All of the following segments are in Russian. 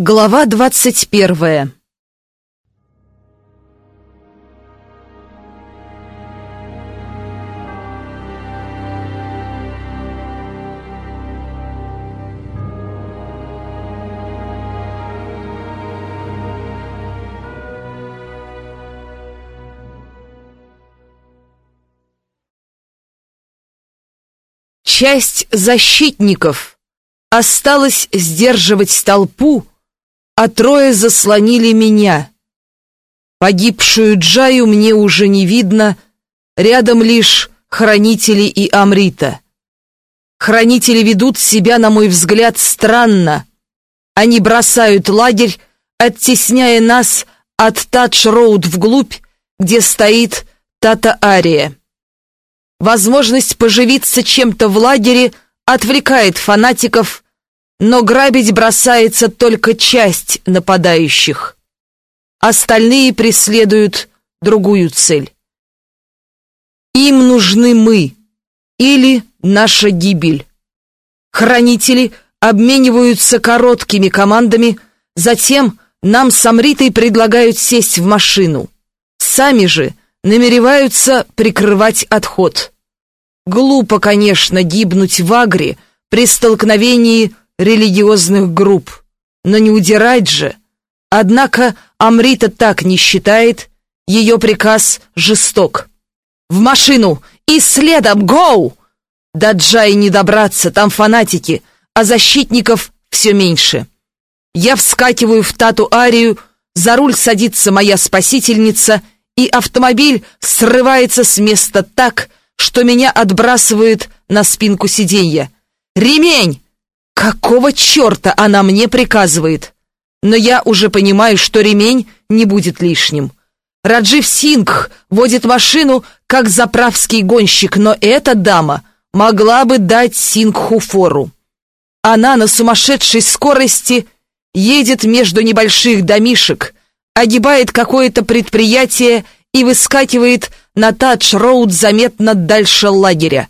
Глава двадцать первая. Часть защитников. Осталась сдерживать толпу, а трое заслонили меня. Погибшую Джаю мне уже не видно, рядом лишь хранители и Амрита. Хранители ведут себя, на мой взгляд, странно. Они бросают лагерь, оттесняя нас от Тадж-Роуд вглубь, где стоит Тата-Ария. Возможность поживиться чем-то в лагере отвлекает фанатиков но грабить бросается только часть нападающих. Остальные преследуют другую цель. Им нужны мы или наша гибель. Хранители обмениваются короткими командами, затем нам с Амритой предлагают сесть в машину. Сами же намереваются прикрывать отход. Глупо, конечно, гибнуть в Агре при столкновении религиозных групп. Но не удирать же. Однако Амрита так не считает, ее приказ жесток. «В машину! И следом! Гоу!» До Джай не добраться, там фанатики, а защитников все меньше. Я вскакиваю в тату-арию, за руль садится моя спасительница, и автомобиль срывается с места так, что меня отбрасывает на спинку сиденья. «Ремень! Какого черта она мне приказывает? Но я уже понимаю, что ремень не будет лишним. Раджив Сингх водит машину, как заправский гонщик, но эта дама могла бы дать Сингху фору. Она на сумасшедшей скорости едет между небольших домишек, огибает какое-то предприятие и выскакивает на Тадж-Роуд заметно дальше лагеря.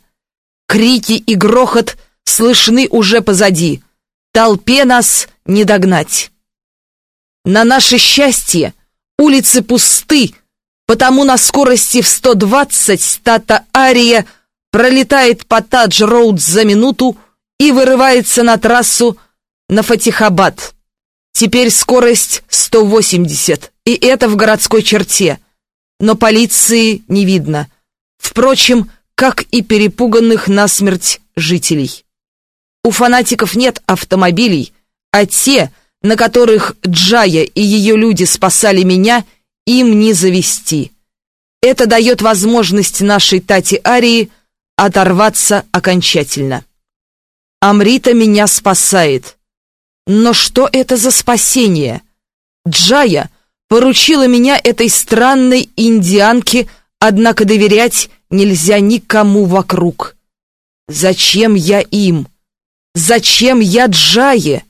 Крики и грохот – слышны уже позади. Толпе нас не догнать. На наше счастье улицы пусты, потому на скорости в 120 Тата Ария пролетает по Тадж-Роуд за минуту и вырывается на трассу на Фатихабад. Теперь скорость 180, и это в городской черте. Но полиции не видно. Впрочем, как и перепуганных насмерть жителей. У фанатиков нет автомобилей, а те, на которых Джая и ее люди спасали меня, им не завести. Это дает возможность нашей Тати Арии оторваться окончательно. Амрита меня спасает. Но что это за спасение? Джая поручила меня этой странной индианке, однако доверять нельзя никому вокруг. Зачем я им? Зачем я Джае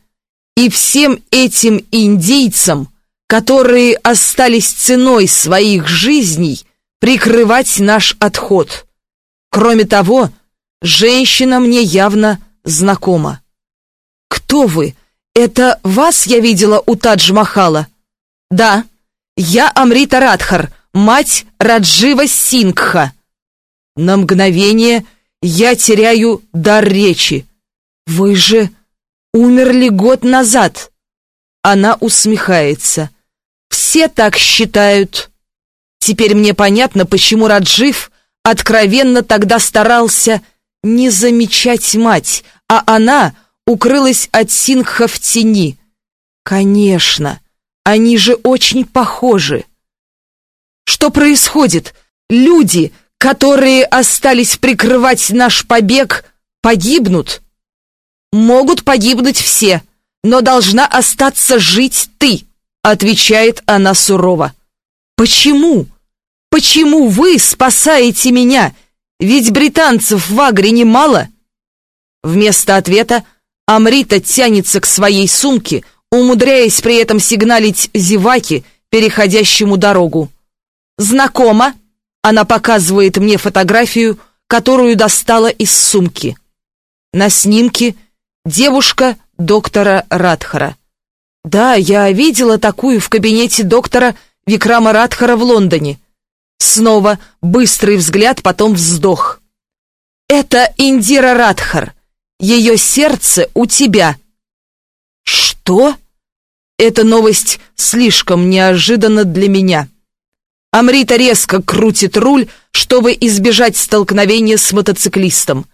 и всем этим индейцам, которые остались ценой своих жизней, прикрывать наш отход? Кроме того, женщина мне явно знакома. Кто вы? Это вас я видела у Тадж-Махала? Да, я Амрита Радхар, мать Раджива Сингха. На мгновение я теряю дар речи. «Вы же умерли год назад!» Она усмехается. «Все так считают. Теперь мне понятно, почему Раджив откровенно тогда старался не замечать мать, а она укрылась от Сингха в тени. Конечно, они же очень похожи. Что происходит? Люди, которые остались прикрывать наш побег, погибнут?» Могут погибнуть все, но должна остаться жить ты, отвечает она сурово. Почему? Почему вы спасаете меня? Ведь британцев в Агре немало. Вместо ответа Амрита тянется к своей сумке, умудряясь при этом сигналить зеваки, переходящему дорогу. «Знакомо?» Она показывает мне фотографию, которую достала из сумки. На снимке – Девушка доктора Радхара. Да, я видела такую в кабинете доктора Викрама Радхара в Лондоне. Снова быстрый взгляд, потом вздох. Это Индира Радхар. Ее сердце у тебя. Что? Эта новость слишком неожиданна для меня. Амрита резко крутит руль, чтобы избежать столкновения с мотоциклистом.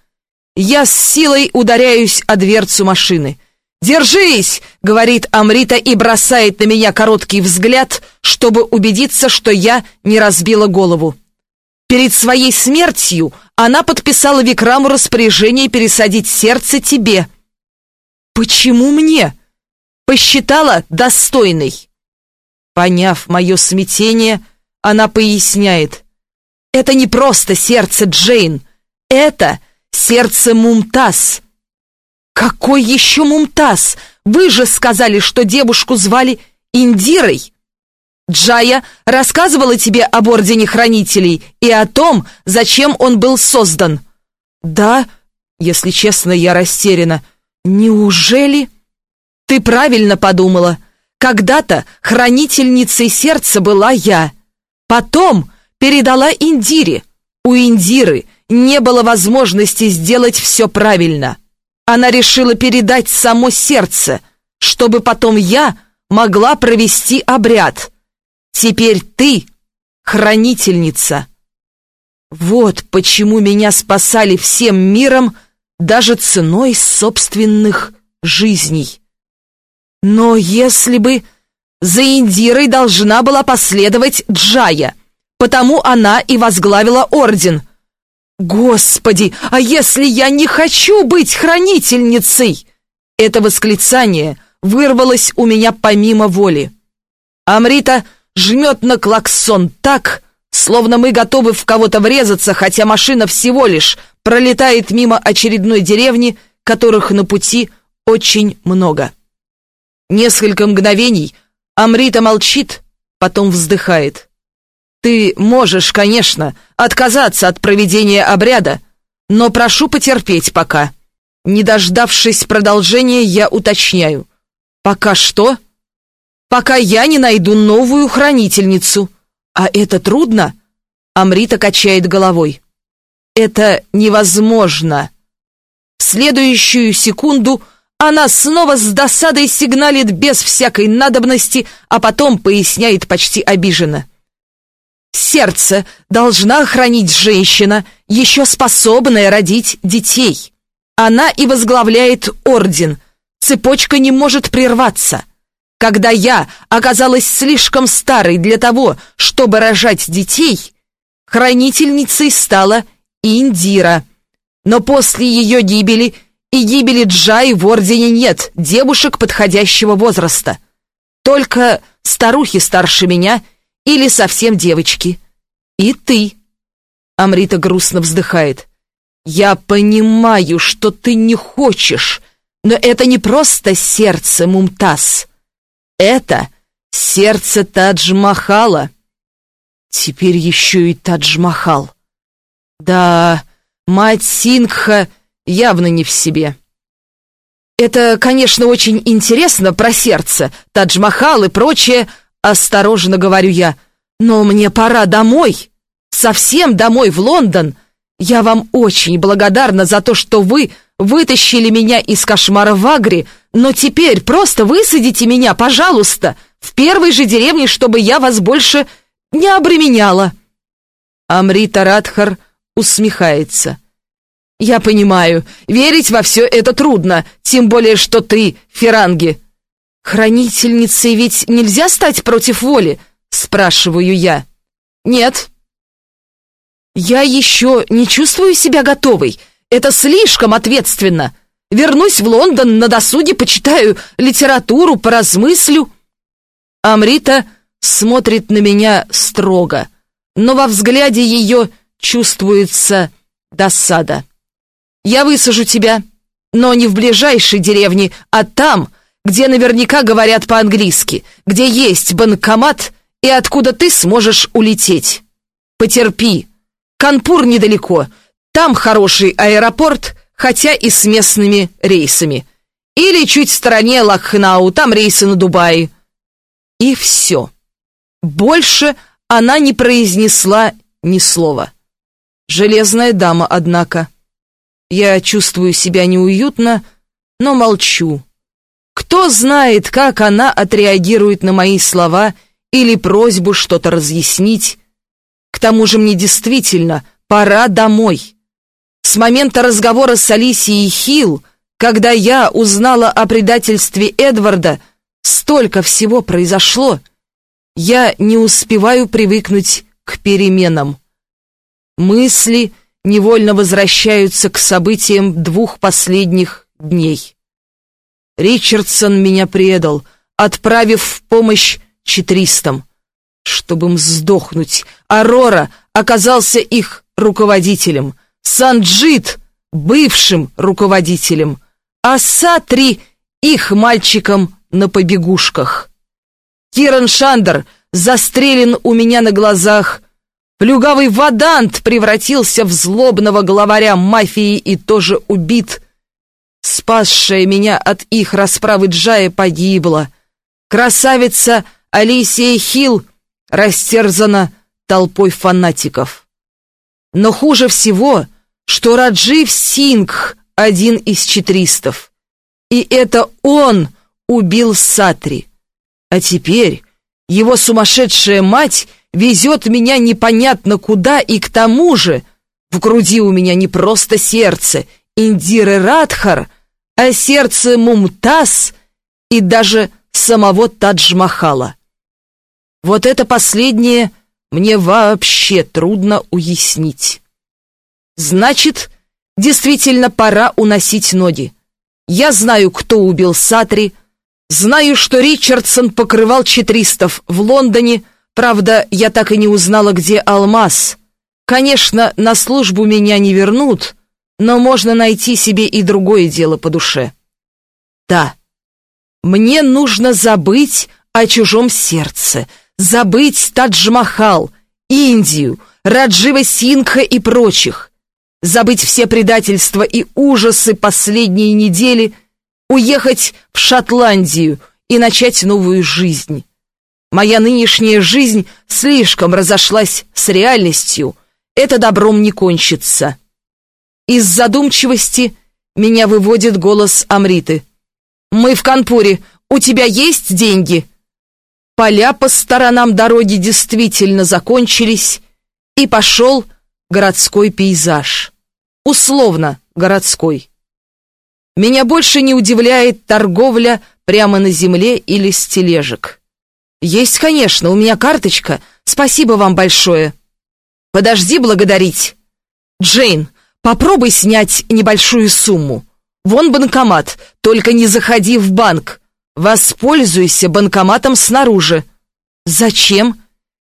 Я с силой ударяюсь о дверцу машины. «Держись!» — говорит Амрита и бросает на меня короткий взгляд, чтобы убедиться, что я не разбила голову. Перед своей смертью она подписала Викраму распоряжение пересадить сердце тебе. «Почему мне?» «Посчитала достойной». Поняв мое смятение, она поясняет. «Это не просто сердце Джейн, это сердце Мумтаз». «Какой еще Мумтаз? Вы же сказали, что девушку звали Индирой!» «Джая рассказывала тебе об Ордене Хранителей и о том, зачем он был создан?» «Да, если честно, я растеряна. Неужели?» «Ты правильно подумала. Когда-то хранительницей сердца была я. Потом передала Индире. У Индиры не было возможности сделать все правильно». Она решила передать само сердце, чтобы потом я могла провести обряд. Теперь ты хранительница. Вот почему меня спасали всем миром, даже ценой собственных жизней. Но если бы за Индирой должна была последовать Джая, потому она и возглавила орден — «Господи, а если я не хочу быть хранительницей?» Это восклицание вырвалось у меня помимо воли. Амрита жмет на клаксон так, словно мы готовы в кого-то врезаться, хотя машина всего лишь пролетает мимо очередной деревни, которых на пути очень много. Несколько мгновений Амрита молчит, потом вздыхает. Ты можешь, конечно, отказаться от проведения обряда, но прошу потерпеть пока. Не дождавшись продолжения, я уточняю. Пока что? Пока я не найду новую хранительницу. А это трудно? Амрита качает головой. Это невозможно. В следующую секунду она снова с досадой сигналит без всякой надобности, а потом поясняет почти обиженно. Сердце должна хранить женщина, еще способная родить детей. Она и возглавляет орден. Цепочка не может прерваться. Когда я оказалась слишком старой для того, чтобы рожать детей, хранительницей стала Индира. Но после ее гибели и гибели Джай в ордене нет девушек подходящего возраста. Только старухи старше меня — или совсем девочки. И ты. Амрита грустно вздыхает. Я понимаю, что ты не хочешь, но это не просто сердце Мумтаз. Это сердце Тадж-Махала. Теперь еще и Тадж-Махал. Да, мать Сингха явно не в себе. Это, конечно, очень интересно про сердце, Тадж-Махал и прочее, Осторожно говорю я. Но мне пора домой. Совсем домой, в Лондон. Я вам очень благодарна за то, что вы вытащили меня из кошмара в Агре, но теперь просто высадите меня, пожалуйста, в первой же деревне, чтобы я вас больше не обременяла. Амрита Радхар усмехается. «Я понимаю, верить во все это трудно, тем более, что ты, Феранги, «Хранительницей ведь нельзя стать против воли?» — спрашиваю я. «Нет». «Я еще не чувствую себя готовой. Это слишком ответственно. Вернусь в Лондон, на досуге почитаю литературу, поразмыслю». Амрита смотрит на меня строго, но во взгляде ее чувствуется досада. «Я высажу тебя, но не в ближайшей деревне, а там, где наверняка говорят по-английски, где есть банкомат и откуда ты сможешь улететь. Потерпи. Канпур недалеко. Там хороший аэропорт, хотя и с местными рейсами. Или чуть в стороне Лакхнау, там рейсы на Дубай. И все. Больше она не произнесла ни слова. Железная дама, однако. Я чувствую себя неуютно, но молчу. Кто знает, как она отреагирует на мои слова или просьбу что-то разъяснить. К тому же мне действительно пора домой. С момента разговора с Алисией Хилл, когда я узнала о предательстве Эдварда, столько всего произошло. Я не успеваю привыкнуть к переменам. Мысли невольно возвращаются к событиям двух последних дней. Ричардсон меня предал, отправив в помощь четристам. Чтобы им сдохнуть, Арора оказался их руководителем, Санджит — бывшим руководителем, а Сатри — их мальчиком на побегушках. Киран Шандер застрелен у меня на глазах, Плюгавый Вадант превратился в злобного главаря мафии и тоже убит. Спасшая меня от их расправы Джая погибла. Красавица Алисия Хилл растерзана толпой фанатиков. Но хуже всего, что Раджив Сингх один из четристов. И это он убил Сатри. А теперь его сумасшедшая мать везет меня непонятно куда, и к тому же в груди у меня не просто сердце Индиры Радхар, а сердце Мумтаз и даже самого Тадж-Махала. Вот это последнее мне вообще трудно уяснить. Значит, действительно пора уносить ноги. Я знаю, кто убил Сатри, знаю, что Ричардсон покрывал четристов в Лондоне, правда, я так и не узнала, где Алмаз. Конечно, на службу меня не вернут, но можно найти себе и другое дело по душе. Да, мне нужно забыть о чужом сердце, забыть Тадж-Махал, Индию, Раджива Сингха и прочих, забыть все предательства и ужасы последней недели, уехать в Шотландию и начать новую жизнь. Моя нынешняя жизнь слишком разошлась с реальностью, это добром не кончится. Из задумчивости меня выводит голос Амриты. «Мы в Канпуре. У тебя есть деньги?» Поля по сторонам дороги действительно закончились, и пошел городской пейзаж. Условно городской. Меня больше не удивляет торговля прямо на земле или с тележек. Есть, конечно, у меня карточка. Спасибо вам большое. Подожди благодарить. Джейн, попробуй снять небольшую сумму. Вон банкомат, только не заходи в банк. Воспользуйся банкоматом снаружи. Зачем?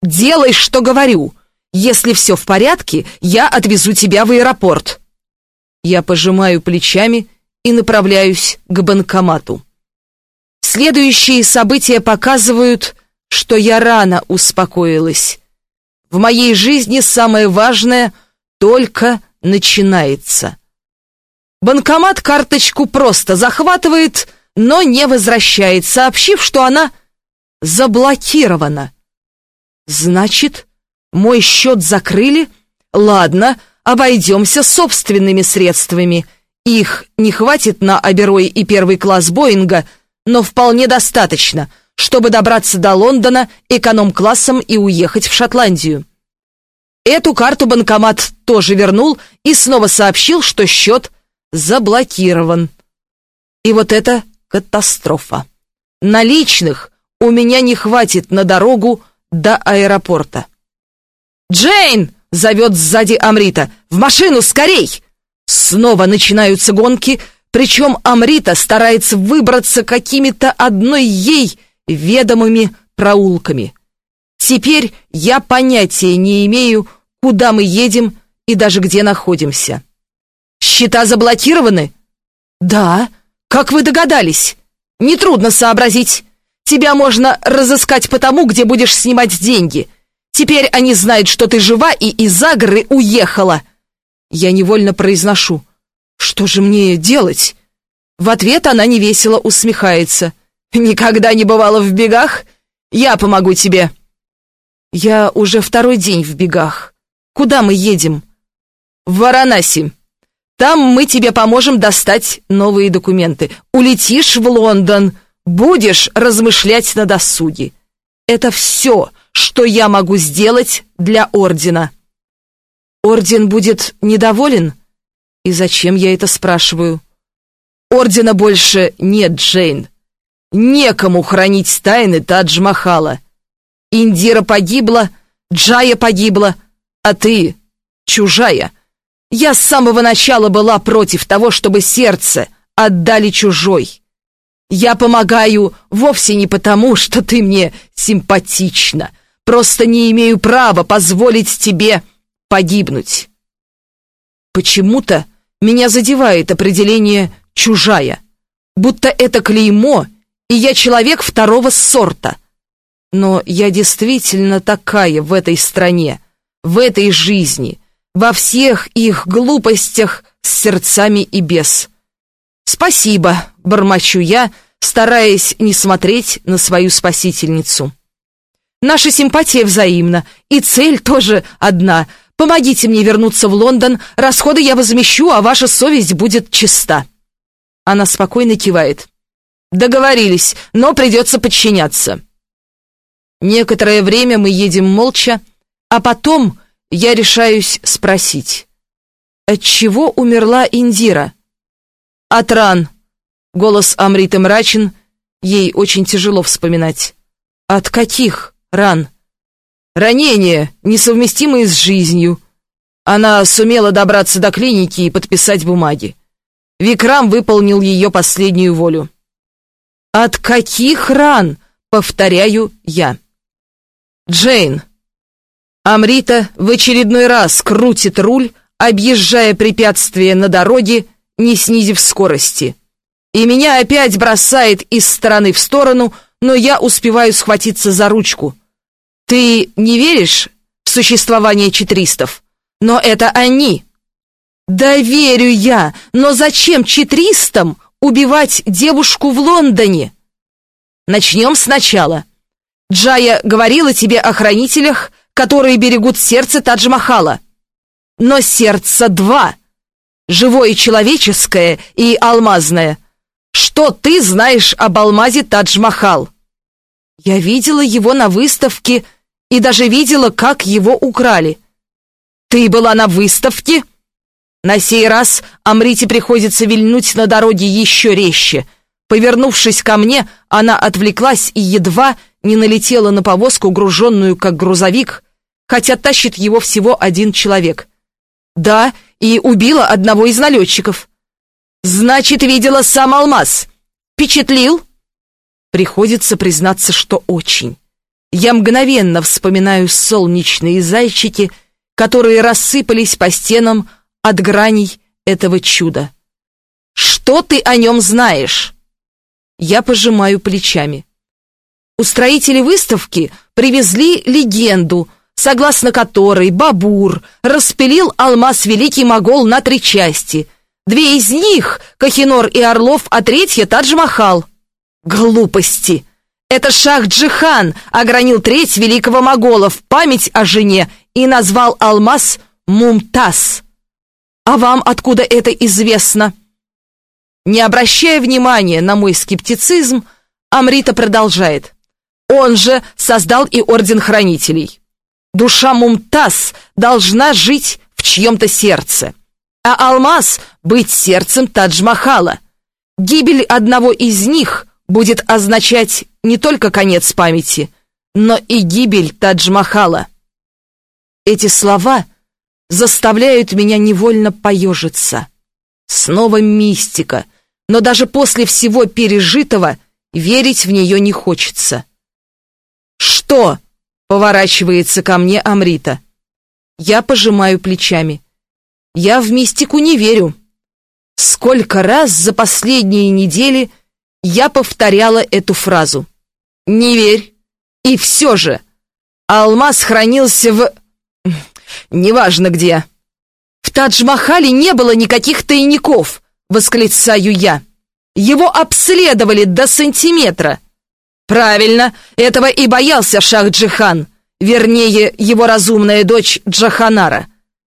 Делай, что говорю. Если все в порядке, я отвезу тебя в аэропорт. Я пожимаю плечами и направляюсь к банкомату. Следующие события показывают, что я рано успокоилась. В моей жизни самое важное только начинается. Банкомат карточку просто захватывает, но не возвращает, сообщив, что она заблокирована. Значит, мой счет закрыли? Ладно, обойдемся собственными средствами. Их не хватит на Аберой и первый класс Боинга, но вполне достаточно, чтобы добраться до Лондона эконом-классом и уехать в Шотландию. Эту карту банкомат тоже вернул и снова сообщил, что счет заблокирован. И вот это катастрофа. Наличных у меня не хватит на дорогу до аэропорта. «Джейн!» — зовет сзади Амрита. «В машину, скорей!» Снова начинаются гонки, причем Амрита старается выбраться какими-то одной ей ведомыми проулками. Теперь я понятия не имею, куда мы едем и даже где находимся. Счета заблокированы? Да. Как вы догадались? Нетрудно сообразить. Тебя можно разыскать по тому, где будешь снимать деньги. Теперь они знают, что ты жива и из Агры уехала. Я невольно произношу. Что же мне делать? В ответ она невесело усмехается. «Никогда не бывала в бегах? Я помогу тебе». «Я уже второй день в бегах. Куда мы едем?» «В Варанаси. Там мы тебе поможем достать новые документы. Улетишь в Лондон, будешь размышлять на досуге. Это все, что я могу сделать для Ордена». «Орден будет недоволен?» «И зачем я это спрашиваю?» «Ордена больше нет, Джейн. Некому хранить тайны Тадж-Махала. Индира погибла, Джая погибла, а ты чужая. Я с самого начала была против того, чтобы сердце отдали чужой. Я помогаю вовсе не потому, что ты мне симпатична, просто не имею права позволить тебе погибнуть. Почему-то меня задевает определение «чужая», будто это клеймо, и я человек второго сорта — но я действительно такая в этой стране, в этой жизни, во всех их глупостях с сердцами и без. Спасибо, бормочу я, стараясь не смотреть на свою спасительницу. Наша симпатия взаимна, и цель тоже одна. Помогите мне вернуться в Лондон, расходы я возмещу, а ваша совесть будет чиста. Она спокойно кивает. Договорились, но придется подчиняться. Некоторое время мы едем молча, а потом я решаюсь спросить. От чего умерла Индира? От ран. Голос Амриты мрачен, ей очень тяжело вспоминать. От каких ран? Ранения, несовместимые с жизнью. Она сумела добраться до клиники и подписать бумаги. Викрам выполнил ее последнюю волю. «От каких ран?» — повторяю я. Джейн. Амрита в очередной раз крутит руль, объезжая препятствия на дороге, не снизив скорости. И меня опять бросает из стороны в сторону, но я успеваю схватиться за ручку. Ты не веришь в существование четристов? Но это они. Да верю я, но зачем четристам убивать девушку в Лондоне? Начнем сначала. Джая говорила тебе о хранителях, которые берегут сердце Тадж-Махала. Но сердце два. Живое человеческое и алмазное. Что ты знаешь об алмазе Тадж-Махал? Я видела его на выставке и даже видела, как его украли. Ты была на выставке? На сей раз Амрите приходится вильнуть на дороге еще резче. Повернувшись ко мне, она отвлеклась и едва не налетела на повозку, груженную как грузовик, хотя тащит его всего один человек. Да, и убила одного из налетчиков. Значит, видела сам алмаз. Впечатлил? Приходится признаться, что очень. Я мгновенно вспоминаю солнечные зайчики, которые рассыпались по стенам от граней этого чуда. Что ты о нем знаешь? Я пожимаю плечами. Устроители выставки привезли легенду, согласно которой Бабур распилил алмаз Великий Могол на три части. Две из них — Кахинор и Орлов, а третья — Тадж-Махал. Глупости! Это Шах-Джихан огранил треть Великого Могола в память о жене и назвал алмаз Мумтаз. А вам откуда это известно? Не обращая внимания на мой скептицизм, Амрита продолжает. Он же создал и Орден Хранителей. Душа Мумтаз должна жить в чьем-то сердце, а алмаз — быть сердцем Тадж-Махала. Гибель одного из них будет означать не только конец памяти, но и гибель Тадж-Махала. Эти слова заставляют меня невольно поежиться. Снова мистика, но даже после всего пережитого верить в нее не хочется. «Что?» — поворачивается ко мне Амрита. Я пожимаю плечами. Я в мистику не верю. Сколько раз за последние недели я повторяла эту фразу. «Не верь!» И все же, алмаз хранился в... Неважно где. В Тадж-Махале не было никаких тайников, восклицаю я. Его обследовали до сантиметра. Правильно, этого и боялся Шах-Джихан, вернее, его разумная дочь Джаханара.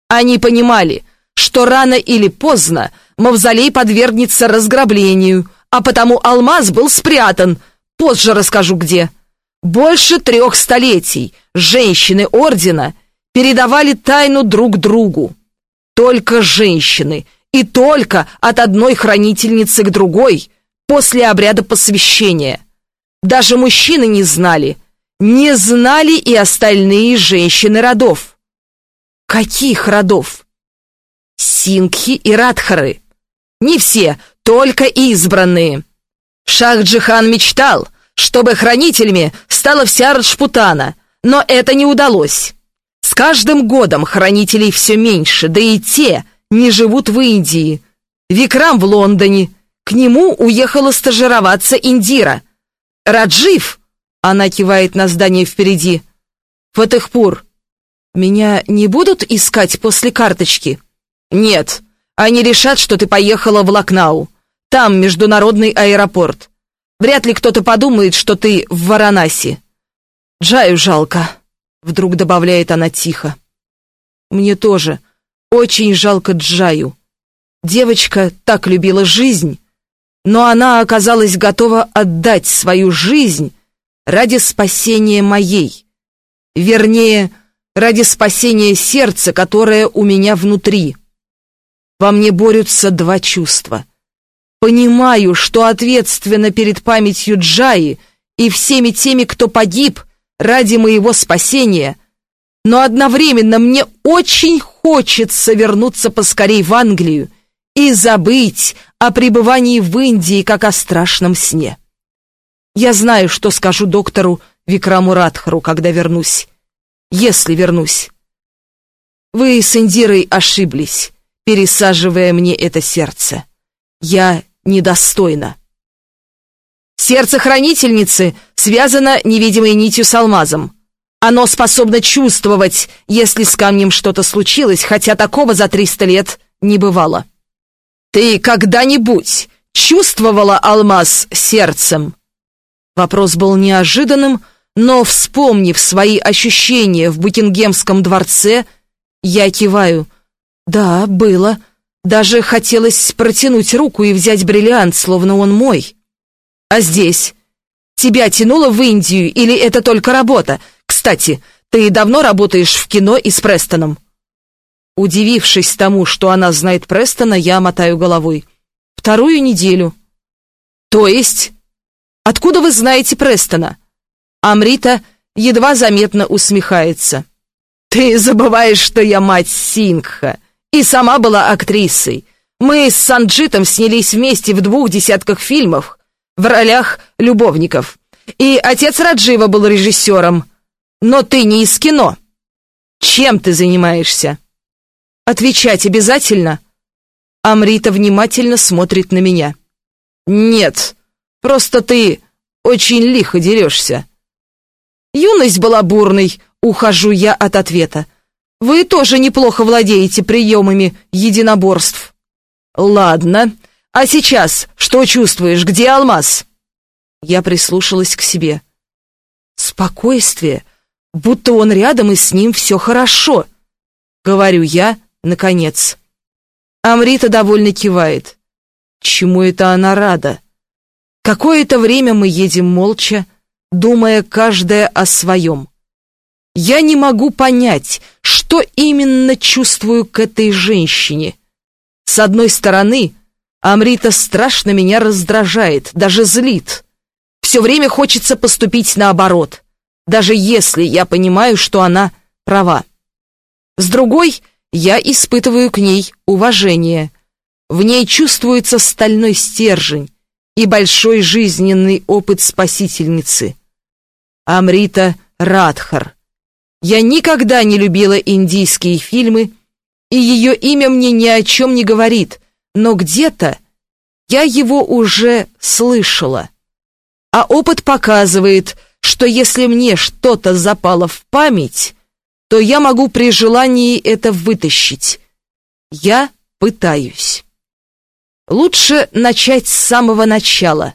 Они понимали, что рано или поздно мавзолей подвергнется разграблению, а потому алмаз был спрятан, позже расскажу где. Больше трех столетий женщины Ордена передавали тайну друг другу. Только женщины, и только от одной хранительницы к другой, после обряда посвящения. Даже мужчины не знали, не знали и остальные женщины родов. Каких родов? Сингхи и Радхары. Не все, только избранные. Шах-Джихан мечтал, чтобы хранителями стала вся Раджпутана, но это не удалось. С каждым годом хранителей все меньше, да и те не живут в Индии. Викрам в Лондоне. К нему уехала стажироваться Индира. Раджив, она кивает на здание впереди. Фатехпур. Меня не будут искать после карточки? Нет. Они решат, что ты поехала в Лакнау. Там международный аэропорт. Вряд ли кто-то подумает, что ты в Варанаси. Джаю жалко. Вдруг добавляет она тихо. Мне тоже очень жалко Джаю. Девочка так любила жизнь, но она оказалась готова отдать свою жизнь ради спасения моей. Вернее, ради спасения сердца, которое у меня внутри. Во мне борются два чувства. Понимаю, что ответственно перед памятью Джаи и всеми теми, кто погиб ради моего спасения, но одновременно мне очень хочется вернуться поскорей в Англию и забыть о пребывании в Индии, как о страшном сне. Я знаю, что скажу доктору Викраму Радхару, когда вернусь. Если вернусь. Вы с Индирой ошиблись, пересаживая мне это сердце. Я недостойна. Сердце хранительницы связано невидимой нитью с алмазом. Оно способно чувствовать, если с камнем что-то случилось, хотя такого за триста лет не бывало. Ты когда-нибудь чувствовала алмаз сердцем? Вопрос был неожиданным, но, вспомнив свои ощущения в Букингемском дворце, я киваю. Да, было. Даже хотелось протянуть руку и взять бриллиант, словно он мой. А здесь? Тебя тянуло в Индию или это только работа? Кстати, ты давно работаешь в кино и с Престоном?» Удивившись тому, что она знает Престона, я мотаю головой. «Вторую неделю». «То есть? Откуда вы знаете Престона?» Амрита едва заметно усмехается. «Ты забываешь, что я мать Сингха и сама была актрисой. Мы с Санджитом снялись вместе в двух десятках фильмов в ролях любовников. И отец Раджива был режиссером. Но ты не из кино. Чем ты занимаешься? Отвечать обязательно? Амрита внимательно смотрит на меня. Нет, просто ты очень лихо дерешься. Юность была бурной, ухожу я от ответа. Вы тоже неплохо владеете приемами единоборств. Ладно, а сейчас что чувствуешь, где алмаз? Я прислушалась к себе. Спокойствие, будто он рядом и с ним все хорошо. Говорю я, наконец. Амрита довольно кивает. Чему это она рада? Какое-то время мы едем молча, думая каждая о своем. Я не могу понять, что именно чувствую к этой женщине. С одной стороны, Амрита страшно меня раздражает, даже злит. Все время хочется поступить наоборот даже если я понимаю, что она права. С другой, я испытываю к ней уважение. В ней чувствуется стальной стержень и большой жизненный опыт спасительницы. Амрита Радхар. Я никогда не любила индийские фильмы, и ее имя мне ни о чем не говорит, но где-то я его уже слышала. А опыт показывает, что если мне что-то запало в память, то я могу при желании это вытащить. Я пытаюсь. Лучше начать с самого начала.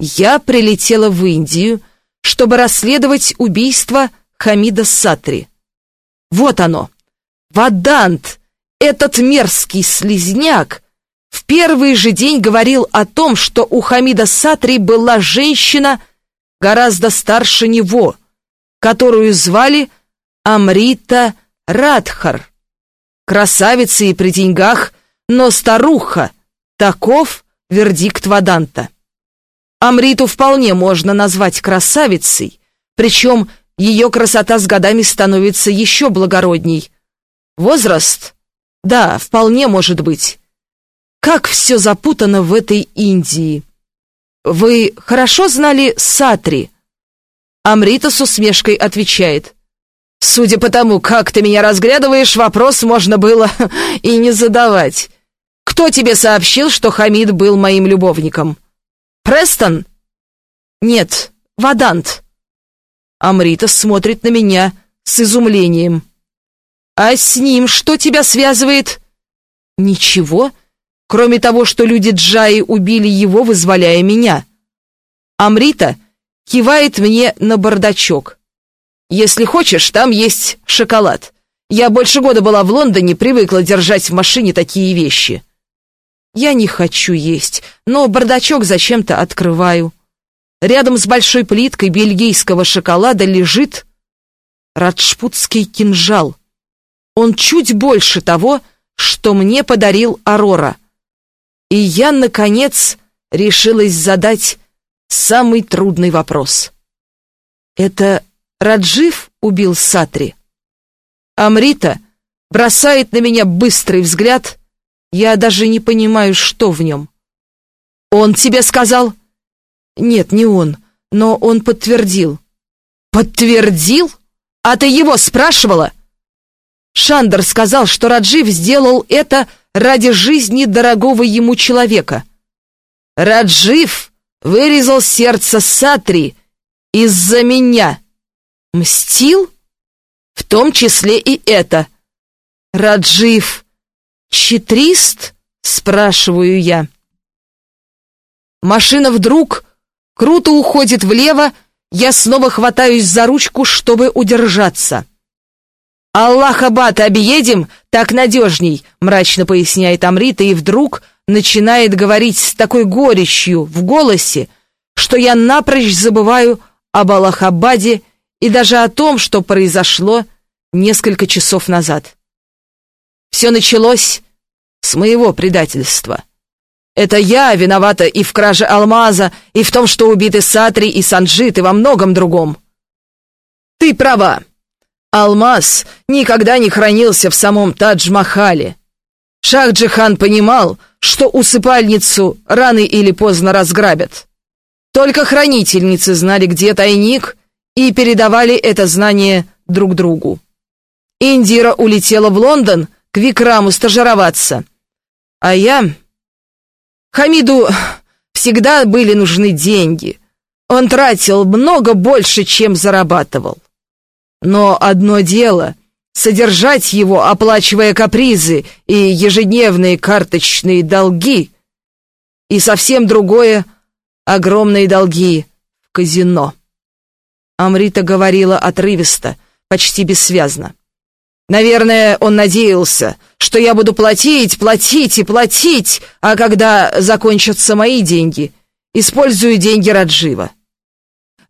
Я прилетела в Индию, чтобы расследовать убийство Хамида Сатри. Вот оно. Вадант, этот мерзкий слизняк, в первый же день говорил о том, что у Хамида Сатри была женщина гораздо старше него, которую звали Амрита Радхар. Красавица и при деньгах, но старуха. Таков вердикт Ваданта. Амриту вполне можно назвать красавицей, причем ее красота с годами становится еще благородней. Возраст? Да, вполне может быть. Как все запутано в этой Индии. Вы хорошо знали Сатри? Амрита с усмешкой отвечает. Судя по тому, как ты меня разглядываешь, вопрос можно было и не задавать. Кто тебе сообщил, что Хамид был моим любовником? Престон? Нет, Вадант. Амрита смотрит на меня с изумлением. А с ним что тебя связывает? Ничего, кроме того, что люди Джаи убили его, вызволяя меня. Амрита кивает мне на бардачок. Если хочешь, там есть шоколад. Я больше года была в Лондоне, привыкла держать в машине такие вещи. Я не хочу есть, но бардачок зачем-то открываю. Рядом с большой плиткой бельгийского шоколада лежит раджпутский кинжал. Он чуть больше того, что мне подарил Арора. И я, наконец, решилась задать самый трудный вопрос. Это Раджив убил Сатри? Амрита бросает на меня быстрый взгляд я даже не понимаю, что в нем. Он тебе сказал? Нет, не он, но он подтвердил. Подтвердил? А ты его спрашивала? Шандер сказал, что Раджив сделал это ради жизни дорогого ему человека. Раджив вырезал сердце Сатри из-за меня. Мстил? В том числе и это. Раджив «Читрист?» — спрашиваю я. Машина вдруг круто уходит влево, я снова хватаюсь за ручку, чтобы удержаться. «Аллах-Абад объедем, так надежней», — мрачно поясняет Амрита, и вдруг начинает говорить с такой горечью в голосе, что я напрочь забываю об Аллах-Абаде и даже о том, что произошло несколько часов назад. Все началось с моего предательства. Это я виновата и в краже алмаза, и в том, что убиты Сатри и Санджит, и во многом другом. Ты права. Алмаз никогда не хранился в самом Тадж-Махале. Шах-Джихан понимал, что усыпальницу рано или поздно разграбят. Только хранительницы знали, где тайник, и передавали это знание друг другу. Индира улетела в Лондон — к Викраму стажироваться. А я... Хамиду всегда были нужны деньги. Он тратил много больше, чем зарабатывал. Но одно дело — содержать его, оплачивая капризы и ежедневные карточные долги, и совсем другое — огромные долги в казино. Амрита говорила отрывисто, почти бессвязно. Наверное, он надеялся, что я буду платить, платить и платить, а когда закончатся мои деньги, использую деньги Раджива.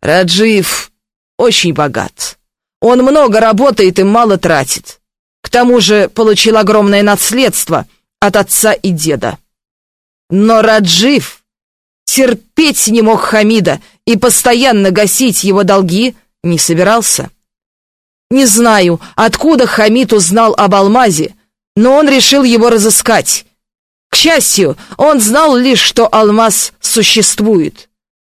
Раджив очень богат. Он много работает и мало тратит. К тому же получил огромное наследство от отца и деда. Но Раджив терпеть не мог Хамида и постоянно гасить его долги не собирался. Не знаю, откуда Хамид узнал об алмазе, но он решил его разыскать. К счастью, он знал лишь, что алмаз существует.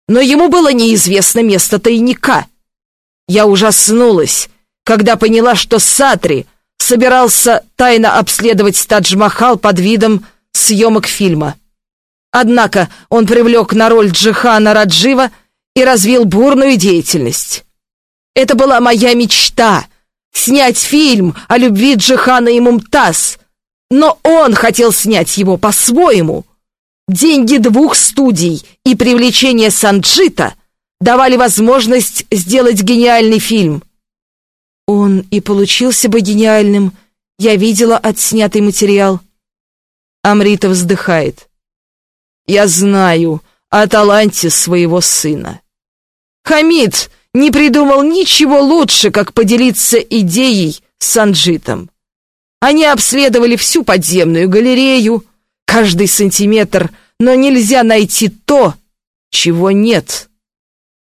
Но ему было неизвестно место тайника. Я ужаснулась, когда поняла, что Сатри собирался тайно обследовать Тадж-Махал под видом съемок фильма. Однако он привлек на роль Джихана Раджива и развил бурную деятельность. Это была моя мечта — снять фильм о любви Джихана и Мумтаз. Но он хотел снять его по-своему. деньги двух студий и привлечение Санджита давали возможность сделать гениальный фильм. Он и получился бы гениальным. Я видела отснятый материал. Амрита вздыхает. Я знаю о таланте своего сына. Хамид не придумал ничего лучше, как поделиться идеей с Санджитом. Они обследовали всю подземную галерею, каждый сантиметр, но нельзя найти то, чего нет.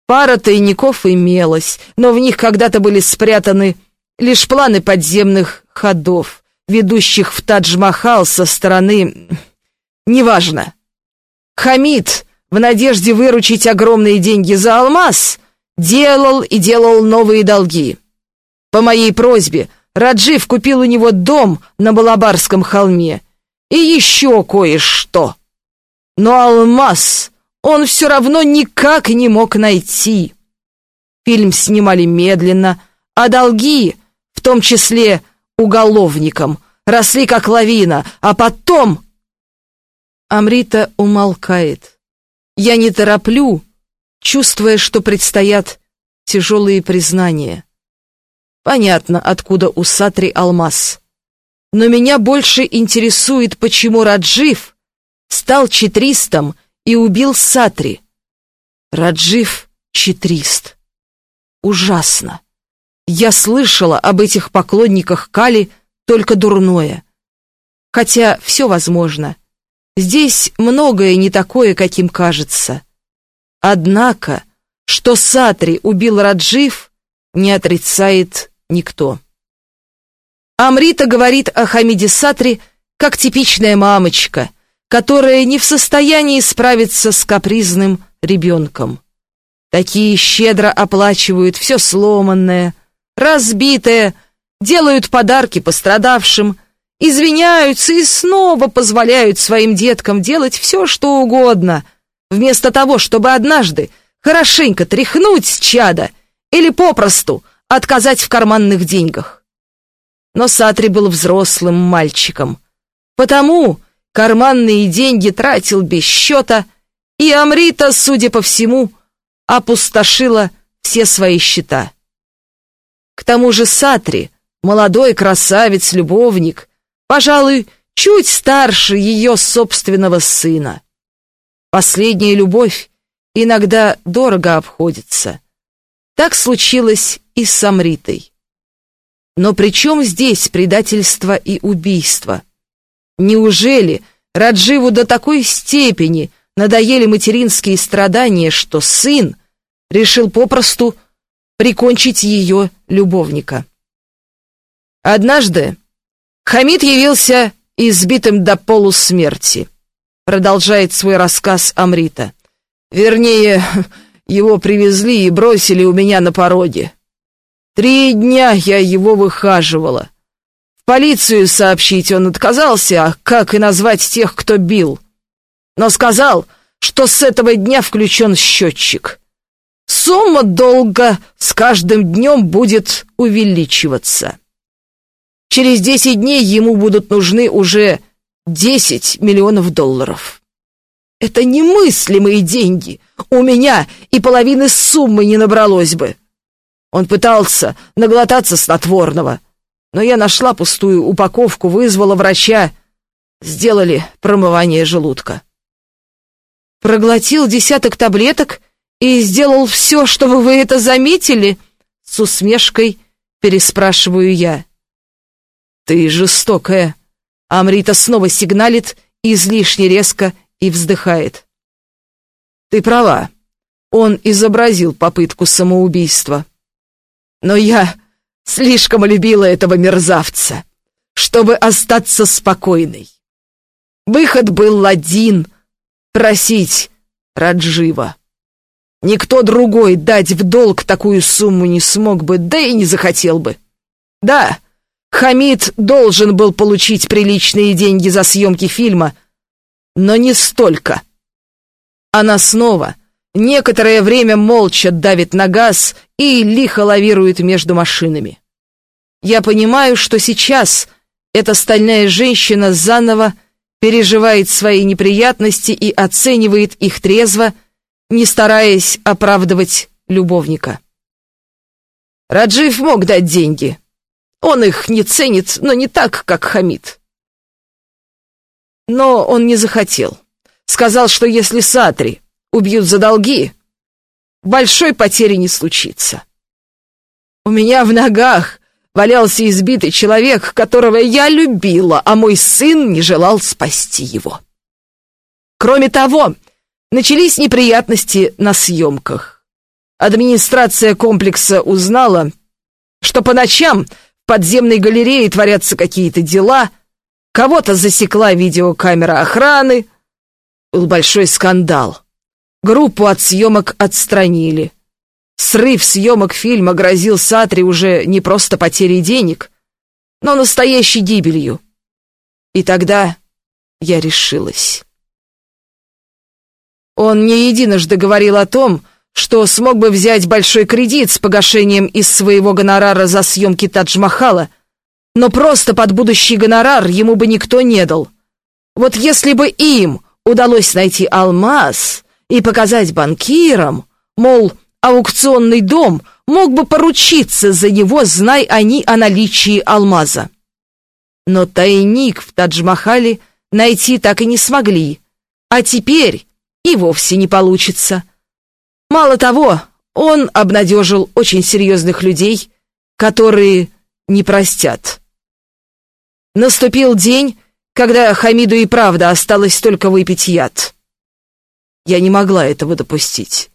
Пара тайников имелась, но в них когда-то были спрятаны лишь планы подземных ходов, ведущих в Тадж-Махал со стороны... Неважно. Хамид, в надежде выручить огромные деньги за алмаз, делал и делал новые долги. По моей просьбе Раджив купил у него дом на Балабарском холме и еще кое-что. Но алмаз он все равно никак не мог найти. Фильм снимали медленно, а долги, в том числе уголовникам, росли как лавина, а потом... Амрита умолкает. Я не тороплю, чувствуя, что предстоят тяжелые признания. Понятно, откуда у Сатри алмаз. Но меня больше интересует, почему Раджив стал четристом и убил Сатри. Раджив — четрист. Ужасно. Я слышала об этих поклонниках Кали только дурное. Хотя все возможно. Здесь многое не такое, каким кажется. Однако, что Сатри убил Раджив, не отрицает никто. Амрита говорит о Хамиде Сатри как типичная мамочка, которая не в состоянии справиться с капризным ребенком. Такие щедро оплачивают все сломанное, разбитое, делают подарки пострадавшим, извиняются и снова позволяют своим деткам делать все, что угодно, вместо того, чтобы однажды хорошенько тряхнуть чада или попросту отказать в карманных деньгах. Но Сатри был взрослым мальчиком, потому карманные деньги тратил без счета, и Амрита, судя по всему, опустошила все свои счета. К тому же Сатри, молодой красавец-любовник, пожалуй, чуть старше ее собственного сына. Последняя любовь иногда дорого обходится. Так случилось и с Самритой. Но при чем здесь предательство и убийство? Неужели Радживу до такой степени надоели материнские страдания, что сын решил попросту прикончить ее любовника? Однажды Хамид явился избитым до полусмерти. Продолжает свой рассказ Амрита. Вернее, его привезли и бросили у меня на пороге. Три дня я его выхаживала. В полицию сообщить он отказался, а как и назвать тех, кто бил. Но сказал, что с этого дня включен счетчик. Сумма долга с каждым днем будет увеличиваться. Через десять дней ему будут нужны уже десять миллионов долларов. Это немыслимые деньги. У меня и половины суммы не набралось бы. Он пытался наглотаться снотворного, но я нашла пустую упаковку, вызвала врача, сделали промывание желудка. Проглотил десяток таблеток и сделал все, чтобы вы это заметили? С усмешкой переспрашиваю я. Ты жестокая. Амрита снова сигналит излишне резко и вздыхает. Ты права. Он изобразил попытку самоубийства. Но я слишком любила этого мерзавца, чтобы остаться спокойной. Выход был один — просить Раджива. Никто другой дать в долг такую сумму не смог бы, да и не захотел бы. Да, Хамид должен был получить приличные деньги за съемки фильма, но не столько. Она снова некоторое время молча давит на газ и лихо лавирует между машинами. Я понимаю, что сейчас эта стальная женщина заново переживает свои неприятности и оценивает их трезво, не стараясь оправдывать любовника. Раджив мог дать деньги. Он их не ценит, но не так, как Хамид. Но он не захотел. Сказал, что если Сатри убьют за долги, большой потери не случится. У меня в ногах валялся избитый человек, которого я любила, а мой сын не желал спасти его. Кроме того, начались неприятности на съемках. Администрация комплекса узнала, что по ночам подземной галерее творятся какие-то дела, кого-то засекла видеокамера охраны. Был большой скандал. Группу от съемок отстранили. Срыв съемок фильма грозил Сатри уже не просто потерей денег, но настоящей гибелью. И тогда я решилась. Он не единожды говорил о том, что смог бы взять большой кредит с погашением из своего гонорара за съемки Тадж-Махала, но просто под будущий гонорар ему бы никто не дал. Вот если бы им удалось найти алмаз и показать банкирам, мол, аукционный дом мог бы поручиться за него, знай они о наличии алмаза. Но тайник в Тадж-Махале найти так и не смогли, а теперь и вовсе не получится. Мало того, он обнадежил очень серьезных людей, которые не простят. Наступил день, когда Хамиду и правда осталось только выпить яд. Я не могла этого допустить.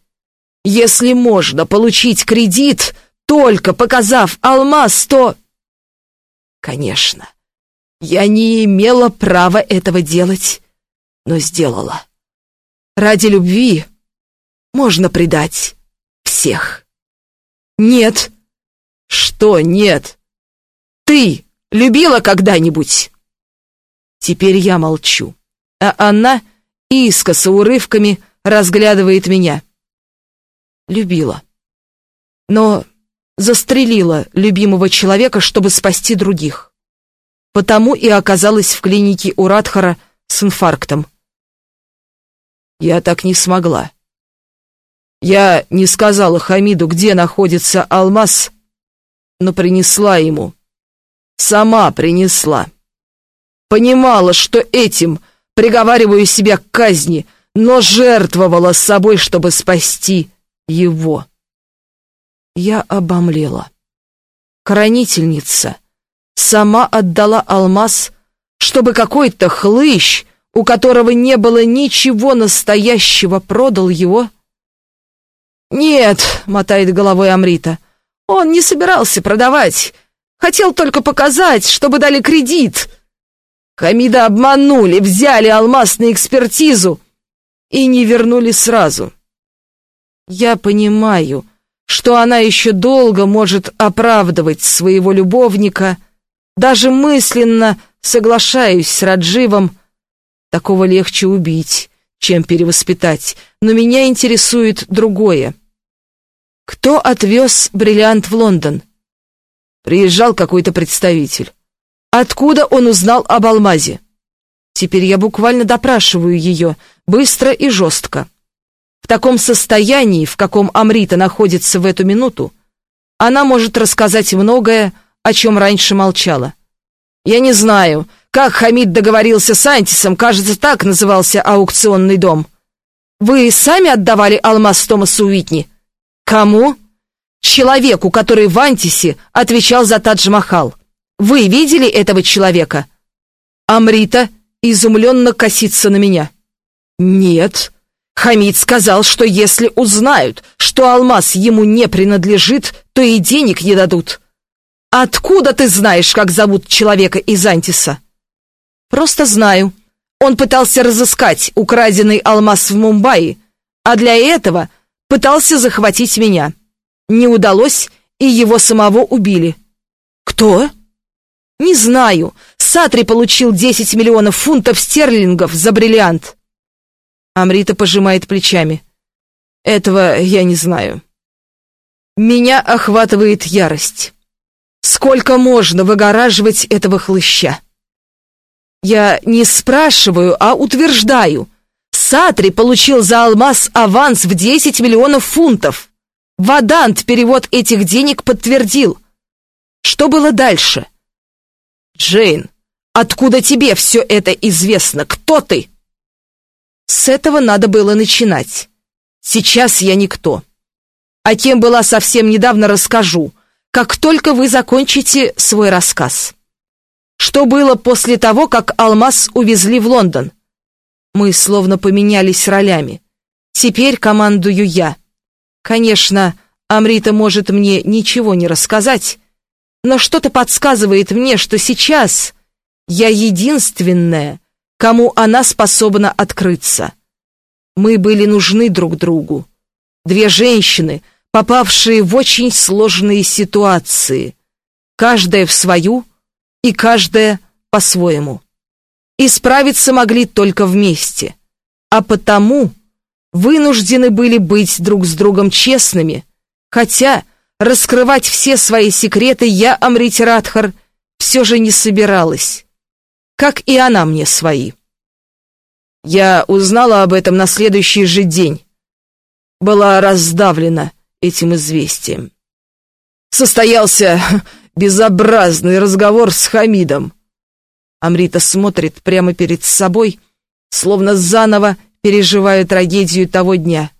Если можно получить кредит, только показав алмаз, то... Конечно, я не имела права этого делать, но сделала. Ради любви можно предать всех. Нет. Что нет? Ты любила когда-нибудь? Теперь я молчу, а она искоса урывками разглядывает меня любила. Но застрелила любимого человека, чтобы спасти других. Потому и оказалась в клинике у Радхара с инфарктом. Я так не смогла. Я не сказала Хамиду, где находится алмаз, но принесла ему. Сама принесла. Понимала, что этим приговариваю себя к казни, но жертвовала собой, чтобы спасти его. Я обомлела. Хранительница сама отдала алмаз, чтобы какой-то хлыщ, у которого не было ничего настоящего, продал его? «Нет», — мотает головой Амрита, — «он не собирался продавать. Хотел только показать, чтобы дали кредит». Хамида обманули, взяли алмаз на экспертизу и не вернули сразу. Я понимаю, что она еще долго может оправдывать своего любовника, даже мысленно соглашаюсь с Радживом. Такого легче убить, чем перевоспитать, но меня интересует другое. Кто отвез бриллиант в Лондон? Приезжал какой-то представитель. Откуда он узнал об алмазе? Теперь я буквально допрашиваю ее, быстро и жестко. В таком состоянии, в каком Амрита находится в эту минуту, она может рассказать многое, о чем раньше молчала. Я не знаю, как Хамид договорился с Антисом, кажется, так назывался аукционный дом. Вы сами отдавали алмаз Томасу Уитни? Кому? Человеку, который в Антисе отвечал за Тадж-Махал. Вы видели этого человека? Амрита изумленно косится на меня. Нет. Хамид сказал, что если узнают, что алмаз ему не принадлежит, то и денег не дадут. Откуда ты знаешь, как зовут человека из Антиса? Просто знаю. Он пытался разыскать украденный алмаз в Мумбаи, а для этого пытался захватить меня. Не удалось, и его самого убили. Кто? Не знаю. Сатри получил 10 миллионов фунтов стерлингов за бриллиант. Амрита пожимает плечами. Этого я не знаю. Меня охватывает ярость. Сколько можно выгораживать этого хлыща? Я не спрашиваю, а утверждаю. Сатри получил за алмаз аванс в 10 миллионов фунтов. Вадант перевод этих денег подтвердил. Что было дальше? Джейн, откуда тебе все это известно? Кто ты? С этого надо было начинать. Сейчас я никто. А кем была совсем недавно, расскажу, как только вы закончите свой рассказ. Что было после того, как алмаз увезли в Лондон? Мы словно поменялись ролями. Теперь командую я. Конечно, Амрита может мне ничего не рассказать, но что-то подсказывает мне, что сейчас я единственная, кому она способна открыться. Мы были нужны друг другу. Две женщины, попавшие в очень сложные ситуации, каждая в свою и каждая по-своему. И справиться могли только вместе, а потому вынуждены были быть друг с другом честными, хотя раскрывать все свои секреты я, Амрити Радхар, все же не собиралась как и она мне свои. Я узнала об этом на следующий же день. Была раздавлена этим известием. Состоялся безобразный разговор с Хамидом. Амрита смотрит прямо перед собой, словно заново переживая трагедию того дня.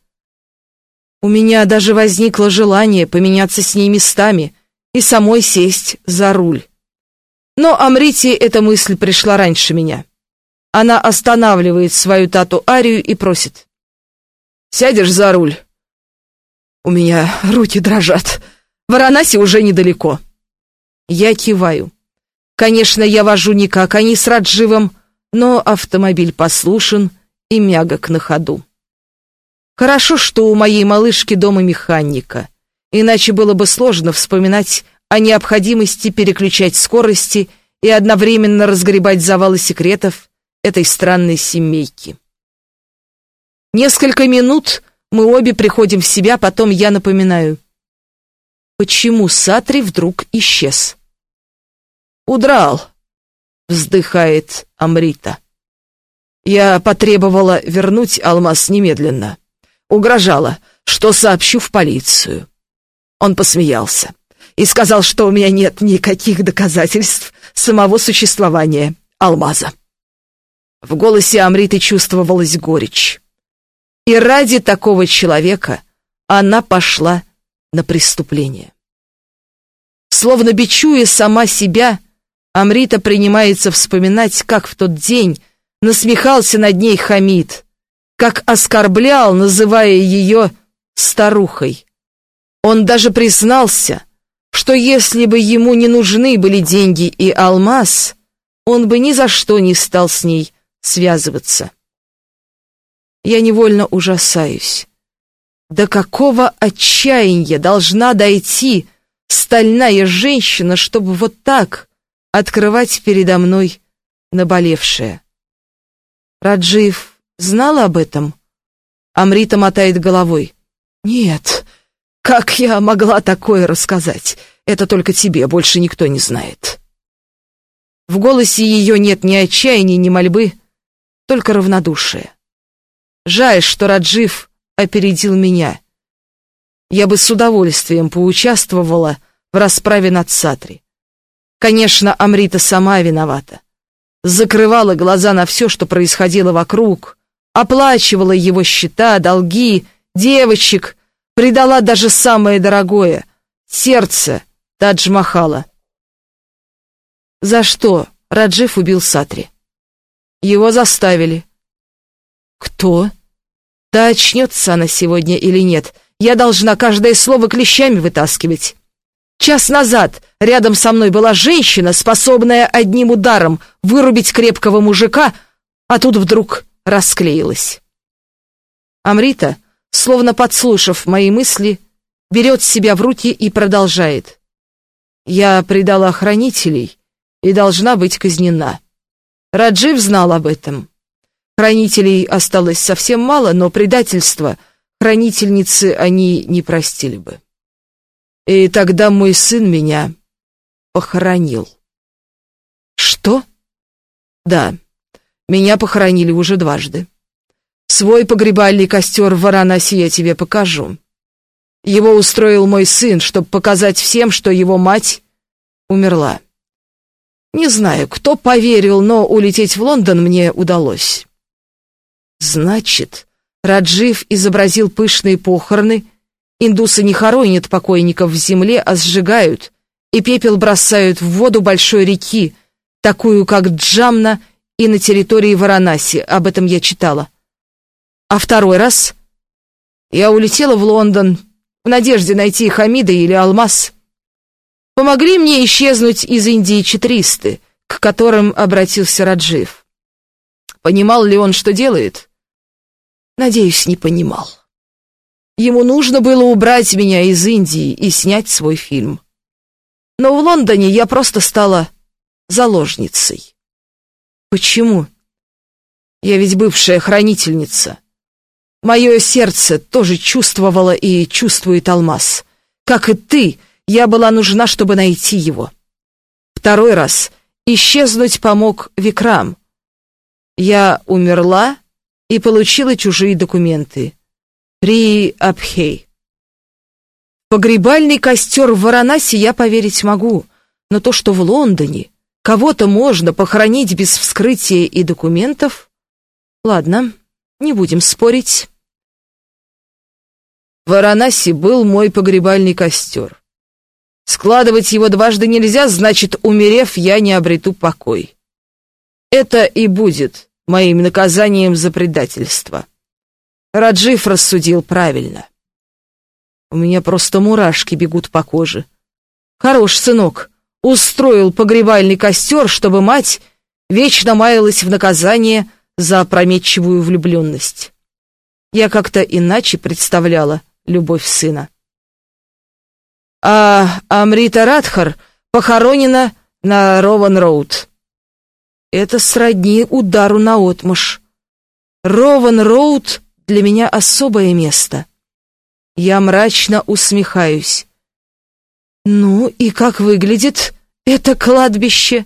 У меня даже возникло желание поменяться с ней местами и самой сесть за руль. Но Амрите эта мысль пришла раньше меня. Она останавливает свою тату Арию и просит. «Сядешь за руль?» У меня руки дрожат. Варанаси уже недалеко. Я киваю. Конечно, я вожу не как они с Радживом, но автомобиль послушен и мягок на ходу. Хорошо, что у моей малышки дома механика, иначе было бы сложно вспоминать о необходимости переключать скорости и одновременно разгребать завалы секретов этой странной семейки. Несколько минут мы обе приходим в себя, потом я напоминаю. Почему Сатри вдруг исчез? «Удрал», — вздыхает Амрита. Я потребовала вернуть алмаз немедленно. Угрожала, что сообщу в полицию. Он посмеялся и сказал, что у меня нет никаких доказательств самого существования алмаза. В голосе Амриты чувствовалась горечь. И ради такого человека она пошла на преступление. Словно бичуя сама себя, Амрита принимается вспоминать, как в тот день насмехался над ней Хамид, как оскорблял, называя ее старухой. Он даже признался, что если бы ему не нужны были деньги и алмаз, он бы ни за что не стал с ней связываться. Я невольно ужасаюсь. До какого отчаяния должна дойти стальная женщина, чтобы вот так открывать передо мной наболевшее? Раджив знал об этом? Амрита мотает головой. Нет, как я могла такое рассказать? Это только тебе, больше никто не знает. В голосе ее нет ни отчаяния, ни мольбы, только равнодушие. Жаль, что Раджив опередил меня. Я бы с удовольствием поучаствовала в расправе над Сатри. Конечно, Амрита сама виновата. Закрывала глаза на все, что происходило вокруг, оплачивала его счета, долги, девочек — предала даже самое дорогое — сердце Тадж-Махала. За что Раджив убил Сатри? Его заставили. Кто? Да очнется она сегодня или нет, я должна каждое слово клещами вытаскивать. Час назад рядом со мной была женщина, способная одним ударом вырубить крепкого мужика, а тут вдруг расклеилась. Амрита словно подслушав мои мысли, берет себя в руки и продолжает. «Я предала хранителей и должна быть казнена. Раджив знал об этом. Хранителей осталось совсем мало, но предательство хранительницы они не простили бы. И тогда мой сын меня похоронил». «Что?» Да, меня похоронили уже дважды. Свой погребальный костер в Варанаси я тебе покажу. Его устроил мой сын, чтобы показать всем, что его мать умерла. Не знаю, кто поверил, но улететь в Лондон мне удалось. Значит, Раджив изобразил пышные похороны. Индусы не хоронят покойников в земле, а сжигают, и пепел бросают в воду большой реки, такую как Джамна и на территории Варанаси, об этом я читала. А второй раз я улетела в Лондон в надежде найти Хамида или Алмаз. Помогли мне исчезнуть из Индии четыристы, к которым обратился Раджив. Понимал ли он, что делает? Надеюсь, не понимал. Ему нужно было убрать меня из Индии и снять свой фильм. Но в Лондоне я просто стала заложницей. Почему? Я ведь бывшая хранительница. Мое сердце тоже чувствовало и чувствует алмаз. Как и ты, я была нужна, чтобы найти его. Второй раз исчезнуть помог Викрам. Я умерла и получила чужие документы. При Абхей. Погребальный костер в Варанаси я поверить могу, но то, что в Лондоне кого-то можно похоронить без вскрытия и документов... Ладно, не будем спорить. В Варанаси был мой погребальный костер. Складывать его дважды нельзя, значит, умерев, я не обрету покой. Это и будет моим наказанием за предательство. Раджив рассудил правильно. У меня просто мурашки бегут по коже. Хорош, сынок, устроил погребальный костер, чтобы мать вечно маялась в наказание за опрометчивую влюбленность. Я как-то иначе представляла любовь сына. А Амрита Радхар похоронена на Рован-Роуд. Это сродни удару на отмышь. Рован-Роуд для меня особое место. Я мрачно усмехаюсь. Ну и как выглядит это кладбище?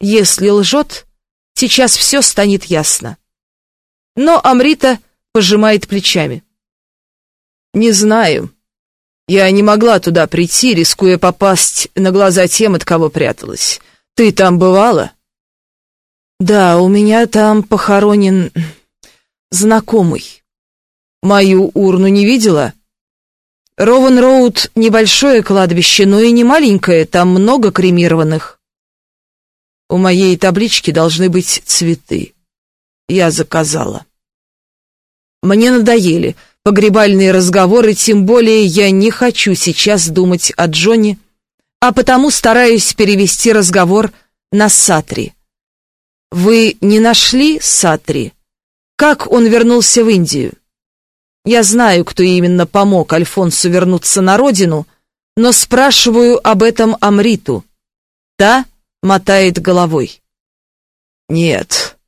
Если лжет, сейчас все станет ясно. Но Амрита пожимает плечами. «Не знаю. Я не могла туда прийти, рискуя попасть на глаза тем, от кого пряталась. Ты там бывала?» «Да, у меня там похоронен знакомый. Мою урну не видела?» Ровен-Роуд — небольшое кладбище, но и не маленькое, там много кремированных. У моей таблички должны быть цветы. Я заказала. Мне надоели погребальные разговоры, тем более я не хочу сейчас думать о Джонни, а потому стараюсь перевести разговор на Сатри. Вы не нашли Сатри? Как он вернулся в Индию? Я знаю, кто именно помог Альфонсу вернуться на родину, но спрашиваю об этом Амриту. Та мотает головой. Нет,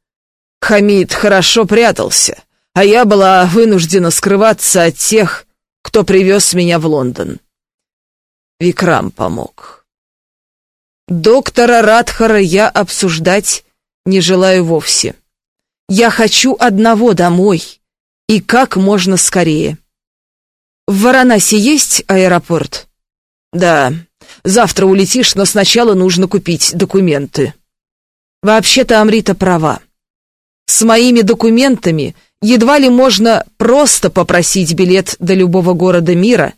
Хамид хорошо прятался а я была вынуждена скрываться от тех, кто привез меня в Лондон. Викрам помог. Доктора Радхара я обсуждать не желаю вовсе. Я хочу одного домой, и как можно скорее. В Варанаси есть аэропорт? Да, завтра улетишь, но сначала нужно купить документы. Вообще-то Амрита права. С моими документами едва ли можно просто попросить билет до любого города мира,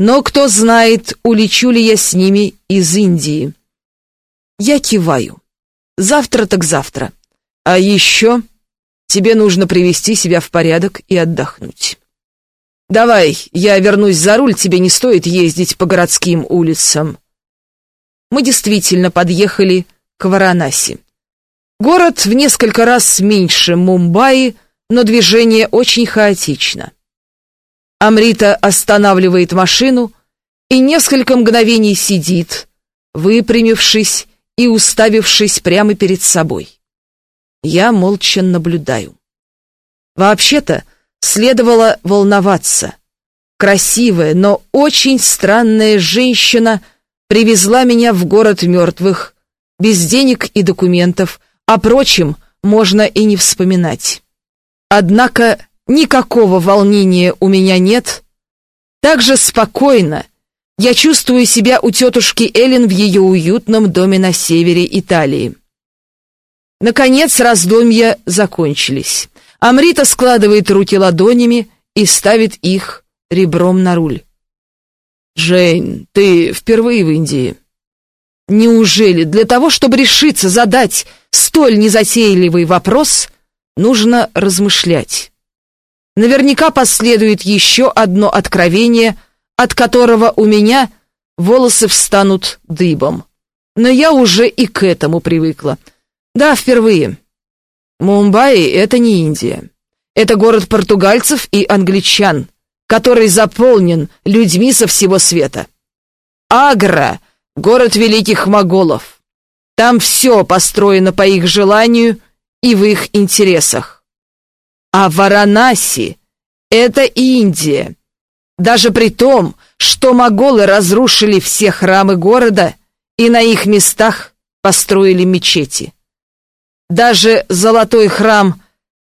но кто знает, улечу ли я с ними из Индии. Я киваю. Завтра так завтра. А еще тебе нужно привести себя в порядок и отдохнуть. Давай, я вернусь за руль, тебе не стоит ездить по городским улицам. Мы действительно подъехали к Варанаси. Город в несколько раз меньше Мумбаи, но движение очень хаотично. Амрита останавливает машину и несколько мгновений сидит, выпрямившись и уставившись прямо перед собой. Я молча наблюдаю. Вообще-то, следовало волноваться. Красивая, но очень странная женщина привезла меня в город мертвых, без денег и документов, О прочем можно и не вспоминать. Однако никакого волнения у меня нет. Так же спокойно я чувствую себя у тетушки Эллен в ее уютном доме на севере Италии. Наконец раздумья закончились. Амрита складывает руки ладонями и ставит их ребром на руль. «Джейн, ты впервые в Индии?» Неужели для того, чтобы решиться задать столь незатейливый вопрос, нужно размышлять? Наверняка последует еще одно откровение, от которого у меня волосы встанут дыбом. Но я уже и к этому привыкла. Да, впервые. Мумбаи — это не Индия. Это город португальцев и англичан, который заполнен людьми со всего света. Агра — город великих моголов. Там все построено по их желанию и в их интересах. А Варанаси — это Индия. Даже при том, что моголы разрушили все храмы города и на их местах построили мечети. Даже золотой храм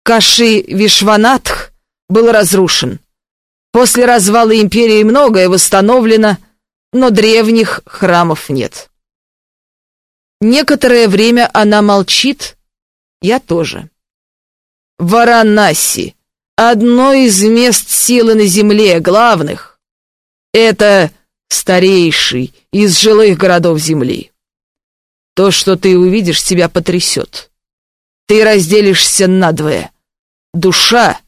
Каши Вишванатх был разрушен. После развала империи многое восстановлено, но древних храмов нет. Некоторое время она молчит, я тоже. Варанаси — одно из мест силы на земле, главных. Это старейший из жилых городов земли. То, что ты увидишь, тебя потрясет. Ты разделишься надвое. Душа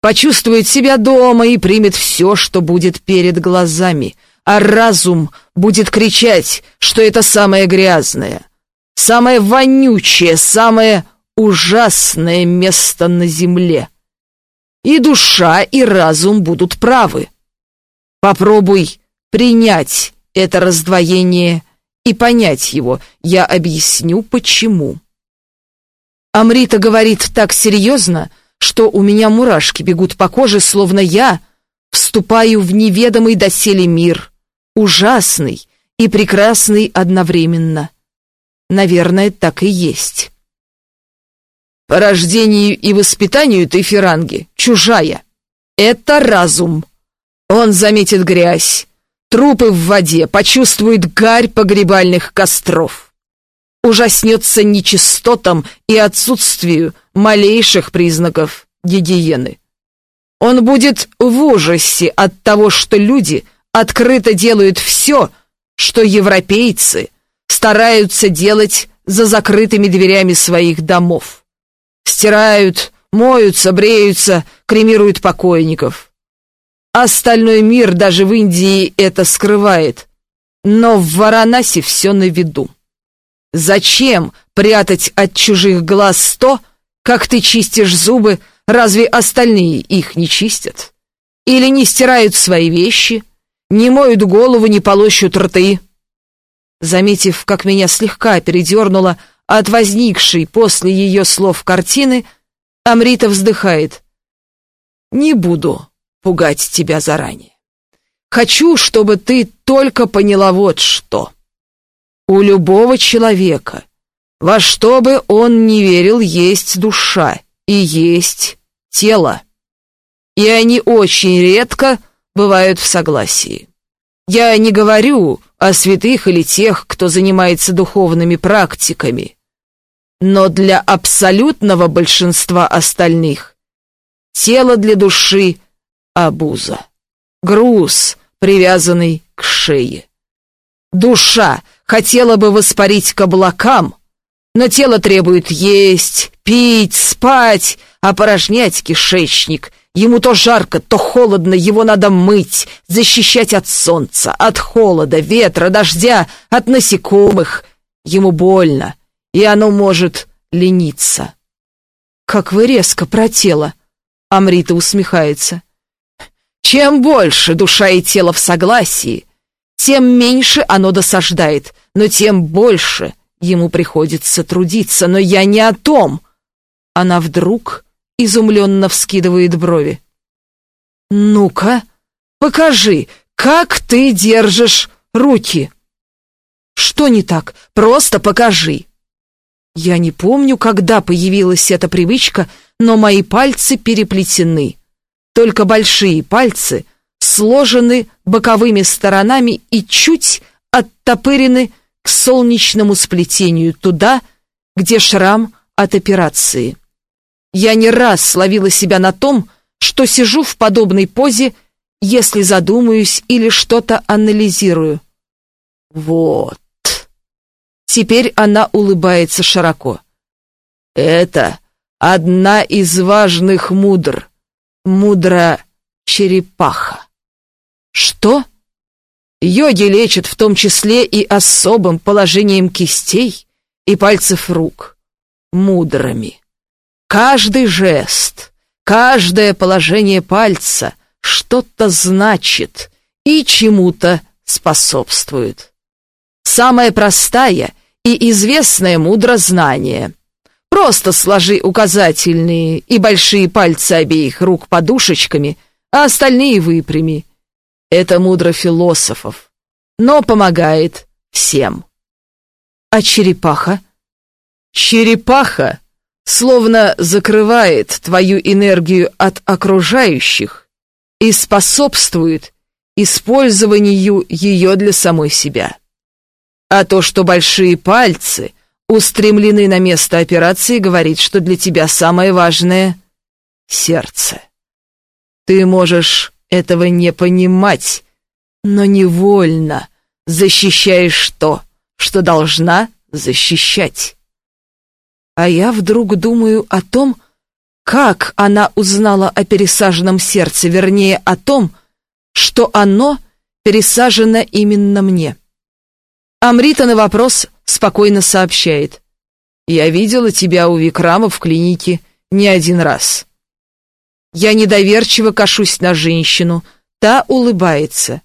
почувствует себя дома и примет все, что будет перед глазами — а разум будет кричать, что это самое грязное, самое вонючее, самое ужасное место на земле. И душа, и разум будут правы. Попробуй принять это раздвоение и понять его. Я объясню, почему. Амрита говорит так серьезно, что у меня мурашки бегут по коже, словно я вступаю в неведомый доселе мир, ужасный и прекрасный одновременно. Наверное, так и есть. По рождению и воспитанию ты, Феранги, чужая. Это разум. Он заметит грязь, трупы в воде, почувствует гарь погребальных костров. Ужаснется нечистотам и отсутствию малейших признаков гигиены. Он будет в ужасе от того, что люди — открыто делают все, что европейцы стараются делать за закрытыми дверями своих домов. Стирают, моются, бреются, кремируют покойников. Остальной мир даже в Индии это скрывает. Но в Варанаси все на виду. Зачем прятать от чужих глаз то, как ты чистишь зубы, разве остальные их не чистят? Или не стирают свои вещи, не моют голову, не полощут рты. Заметив, как меня слегка передернуло от возникшей после ее слов картины, Амрита вздыхает. «Не буду пугать тебя заранее. Хочу, чтобы ты только поняла вот что. У любого человека, во что бы он ни верил, есть душа и есть тело. И они очень редко бывают в согласии. Я не говорю о святых или тех, кто занимается духовными практиками, но для абсолютного большинства остальных тело для души — обуза, груз, привязанный к шее. Душа хотела бы воспарить к облакам, но тело требует есть, пить, спать, опорожнять кишечник Ему то жарко, то холодно, его надо мыть, защищать от солнца, от холода, ветра, дождя, от насекомых. Ему больно, и оно может лениться. «Как вы резко про тело!» — Амрита усмехается. «Чем больше душа и тело в согласии, тем меньше оно досаждает, но тем больше ему приходится трудиться. Но я не о том!» Она вдруг изумленно вскидывает брови. «Ну-ка, покажи, как ты держишь руки!» «Что не так? Просто покажи!» Я не помню, когда появилась эта привычка, но мои пальцы переплетены. Только большие пальцы сложены боковыми сторонами и чуть оттопырены к солнечному сплетению туда, где шрам от операции. Я не раз словила себя на том, что сижу в подобной позе, если задумаюсь или что-то анализирую. Вот. Теперь она улыбается широко. Это одна из важных мудр. Мудра черепаха. Что? Йоги лечат в том числе и особым положением кистей и пальцев рук. Мудрами. Каждый жест, каждое положение пальца что-то значит и чему-то способствует. Самая простая и известное мудрознание. Просто сложи указательные и большие пальцы обеих рук подушечками, а остальные выпрями. Это мудро философов, но помогает всем. А черепаха? Черепаха словно закрывает твою энергию от окружающих и способствует использованию ее для самой себя. А то, что большие пальцы устремлены на место операции, говорит, что для тебя самое важное — сердце. Ты можешь этого не понимать, но невольно защищаешь то, что должна защищать. А я вдруг думаю о том, как она узнала о пересаженном сердце, вернее, о том, что оно пересажено именно мне. Амрита на вопрос спокойно сообщает. «Я видела тебя у Викрама в клинике не один раз». Я недоверчиво кашусь на женщину, та улыбается.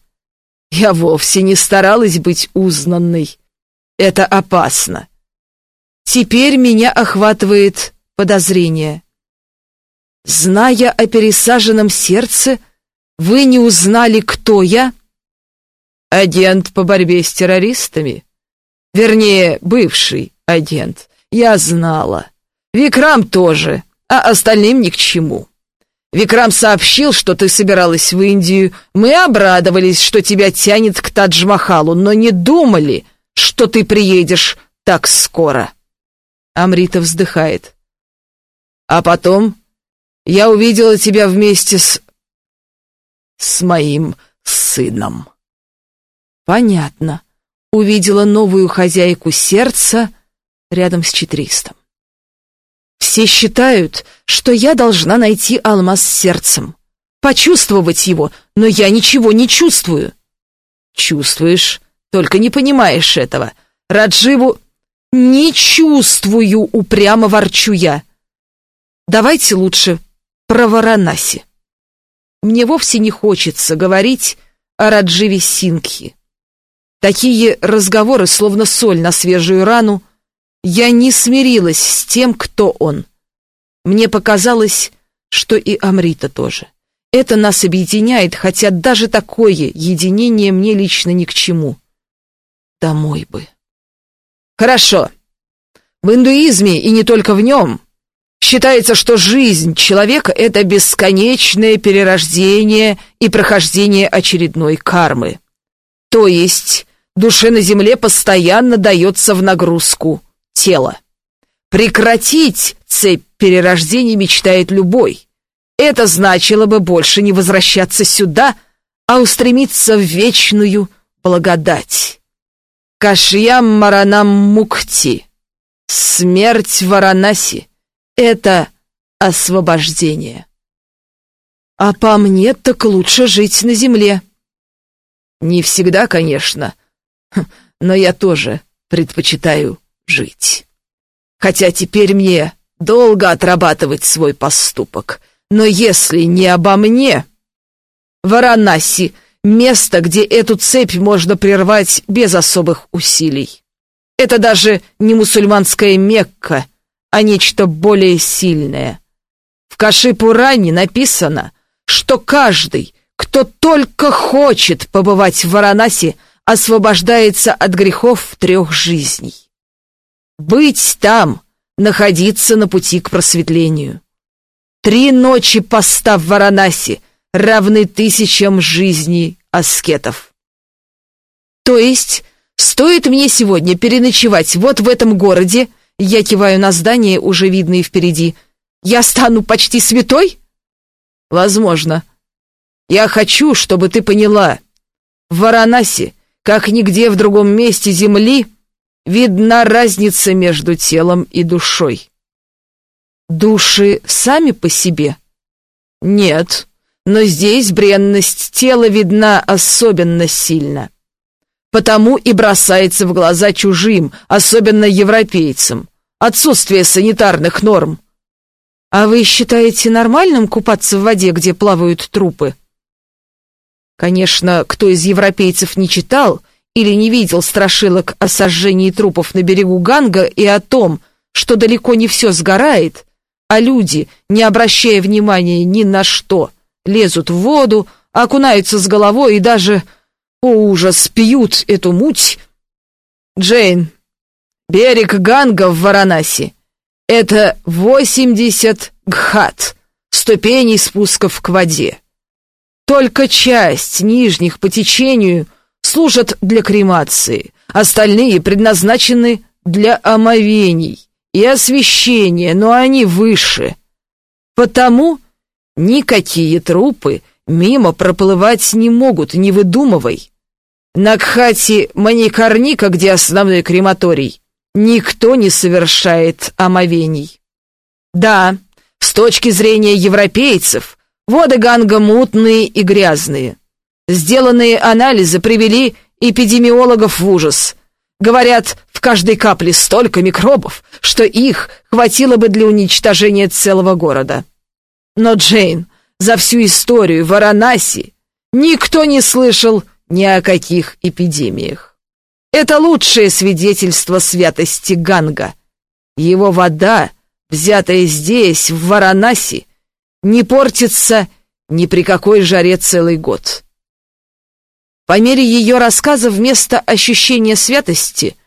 Я вовсе не старалась быть узнанной. Это опасно. Теперь меня охватывает подозрение. Зная о пересаженном сердце, вы не узнали, кто я? Агент по борьбе с террористами? Вернее, бывший агент. Я знала. Викрам тоже, а остальным ни к чему. Викрам сообщил, что ты собиралась в Индию. Мы обрадовались, что тебя тянет к Тадж-Махалу, но не думали, что ты приедешь так скоро. Амрита вздыхает. А потом я увидела тебя вместе с... с моим сыном. Понятно. Увидела новую хозяйку сердца рядом с четристом. Все считают, что я должна найти алмаз с сердцем, почувствовать его, но я ничего не чувствую. Чувствуешь, только не понимаешь этого. Радживу «Не чувствую», — упрямо ворчу я. Давайте лучше про Варанаси. Мне вовсе не хочется говорить о Радживе Сингхи. Такие разговоры, словно соль на свежую рану. Я не смирилась с тем, кто он. Мне показалось, что и Амрита тоже. Это нас объединяет, хотя даже такое единение мне лично ни к чему. Домой бы. Хорошо. В индуизме, и не только в нем, считается, что жизнь человека — это бесконечное перерождение и прохождение очередной кармы. То есть душе на земле постоянно дается в нагрузку тело. Прекратить цепь перерождений мечтает любой. Это значило бы больше не возвращаться сюда, а устремиться в вечную благодать. Кашьям Маранам Мукти. Смерть Варанаси — это освобождение. А по мне так лучше жить на земле. Не всегда, конечно, но я тоже предпочитаю жить. Хотя теперь мне долго отрабатывать свой поступок. Но если не обо мне... Варанаси место, где эту цепь можно прервать без особых усилий. Это даже не мусульманская Мекка, а нечто более сильное. В Кашипуране написано, что каждый, кто только хочет побывать в Варанаси, освобождается от грехов трех жизней. Быть там, находиться на пути к просветлению. Три ночи поста в Варанаси равны тысячам жизней аскетов. То есть, стоит мне сегодня переночевать вот в этом городе, я киваю на здание, уже видные впереди, я стану почти святой? Возможно. Я хочу, чтобы ты поняла. В Варанаси, как нигде в другом месте Земли, видна разница между телом и душой. Души сами по себе? Нет, но здесь бренность тела видна особенно сильно. Потому и бросается в глаза чужим, особенно европейцам. Отсутствие санитарных норм. А вы считаете нормальным купаться в воде, где плавают трупы? Конечно, кто из европейцев не читал или не видел страшилок о сожжении трупов на берегу Ганга и о том, что далеко не все сгорает, а люди, не обращая внимания ни на что, лезут в воду, окунаются с головой и даже, о ужас, пьют эту муть. Джейн, берег Ганга в Варанаси это 80 гхат, ступеней спусков к воде. Только часть нижних по течению служат для кремации, остальные предназначены для омовений и освещения, но они выше. Потому никакие трупы мимо проплывать не могут, не выдумывай. На Кхати Маникарника, где основной крематорий, никто не совершает омовений. Да, с точки зрения европейцев, воды Ганга мутные и грязные. Сделанные анализы привели эпидемиологов в ужас. Говорят, в каждой капле столько микробов, что их хватило бы для уничтожения целого города. Но, Джейн, за всю историю Варанаси никто не слышал ни о каких эпидемиях. Это лучшее свидетельство святости Ганга. Его вода, взятая здесь, в Варанаси, не портится ни при какой жаре целый год. По мере ее рассказа вместо ощущения святости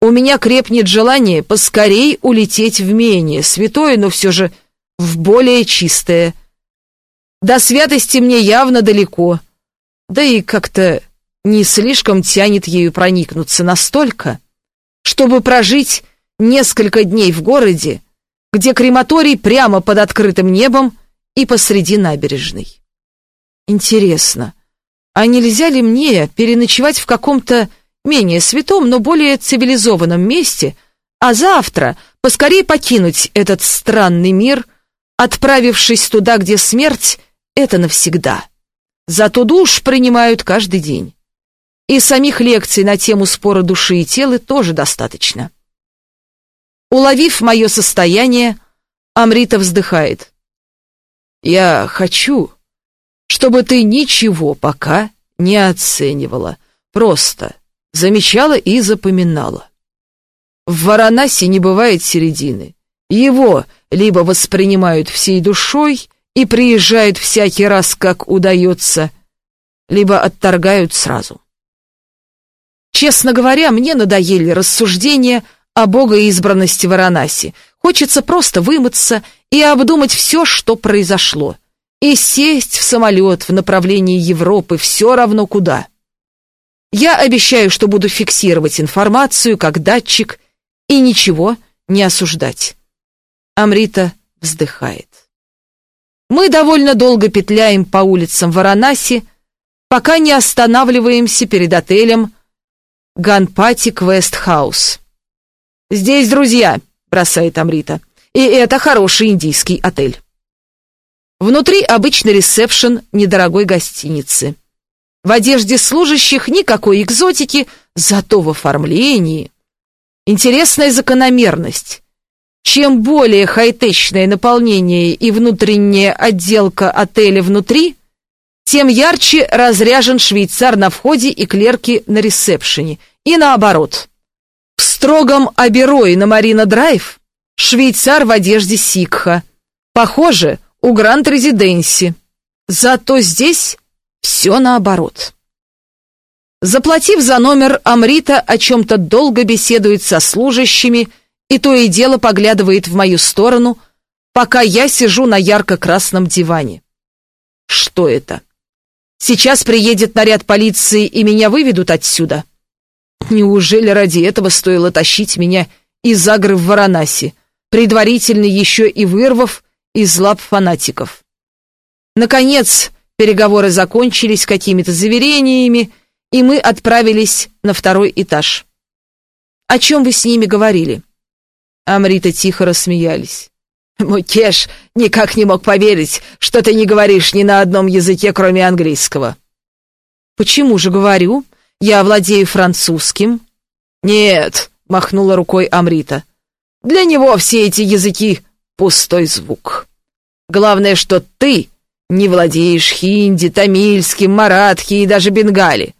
у меня крепнет желание поскорей улететь в менее святое, но все же в более чистое. До святости мне явно далеко, да и как-то не слишком тянет ею проникнуться настолько, чтобы прожить несколько дней в городе, где крематорий прямо под открытым небом и посреди набережной. Интересно, а нельзя ли мне переночевать в каком-то менее святом, но более цивилизованном месте, а завтра поскорее покинуть этот странный мир, отправившись туда, где смерть — это навсегда. Зато душ принимают каждый день. И самих лекций на тему спора души и тела тоже достаточно. Уловив мое состояние, Амрита вздыхает. «Я хочу, чтобы ты ничего пока не оценивала, просто замечала и запоминала. В Варанаси не бывает середины. Его либо воспринимают всей душой и приезжают всякий раз, как удается, либо отторгают сразу. Честно говоря, мне надоели рассуждения о богоизбранности Варанаси. Хочется просто вымыться и обдумать все, что произошло. И сесть в самолет в направлении Европы все равно куда. Я обещаю, что буду фиксировать информацию как датчик и ничего не осуждать. Амрита вздыхает. Мы довольно долго петляем по улицам Варанаси, пока не останавливаемся перед отелем Ганпати Квест Хаус. «Здесь друзья», — бросает Амрита. «И это хороший индийский отель». Внутри обычный ресепшн недорогой гостиницы. В одежде служащих никакой экзотики, зато в оформлении. Интересная закономерность. Чем более хай-течное наполнение и внутренняя отделка отеля внутри, тем ярче разряжен швейцар на входе и клерки на ресепшене. И наоборот. В строгом Аберое на Марина-Драйв швейцар в одежде сикха. Похоже, у Гранд-Резиденси. Зато здесь все наоборот. Заплатив за номер, Амрита о чем-то долго беседует со служащими и то и дело поглядывает в мою сторону, пока я сижу на ярко-красном диване. Что это? Сейчас приедет наряд полиции и меня выведут отсюда? Неужели ради этого стоило тащить меня из Агры в Варанаси, предварительно еще и вырвав из лап фанатиков? Наконец, переговоры закончились какими-то заверениями, и мы отправились на второй этаж. «О чем вы с ними говорили?» Амрита тихо рассмеялись. «Мукеш никак не мог поверить, что ты не говоришь ни на одном языке, кроме английского». «Почему же говорю? Я владею французским». «Нет», — махнула рукой Амрита. «Для него все эти языки — пустой звук. Главное, что ты не владеешь хинди, тамильским, маратхи и даже бенгали.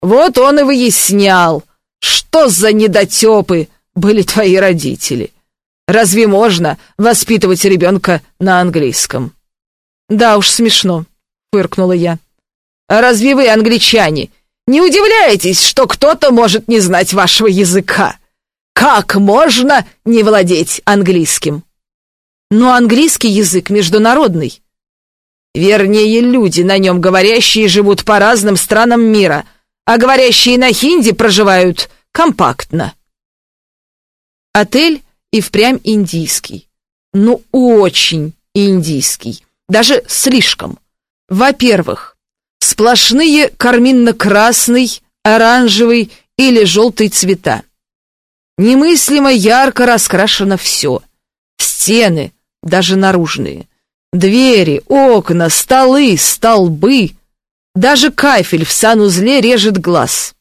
Вот он и выяснял, что за недотепы были твои родители. Разве можно воспитывать ребенка на английском? Да уж смешно, фыркнула я. А разве вы, англичане, не удивляетесь, что кто-то может не знать вашего языка? Как можно не владеть английским? Но английский язык международный. Вернее, люди, на нем говорящие, живут по разным странам мира, а говорящие на хинди проживают компактно. Отель и впрямь индийский. Ну, очень индийский. Даже слишком. Во-первых, сплошные карминно-красный, оранжевый или желтый цвета. Немыслимо ярко раскрашено все. Стены, даже наружные. Двери, окна, столы, столбы. Даже кафель в санузле режет глаз.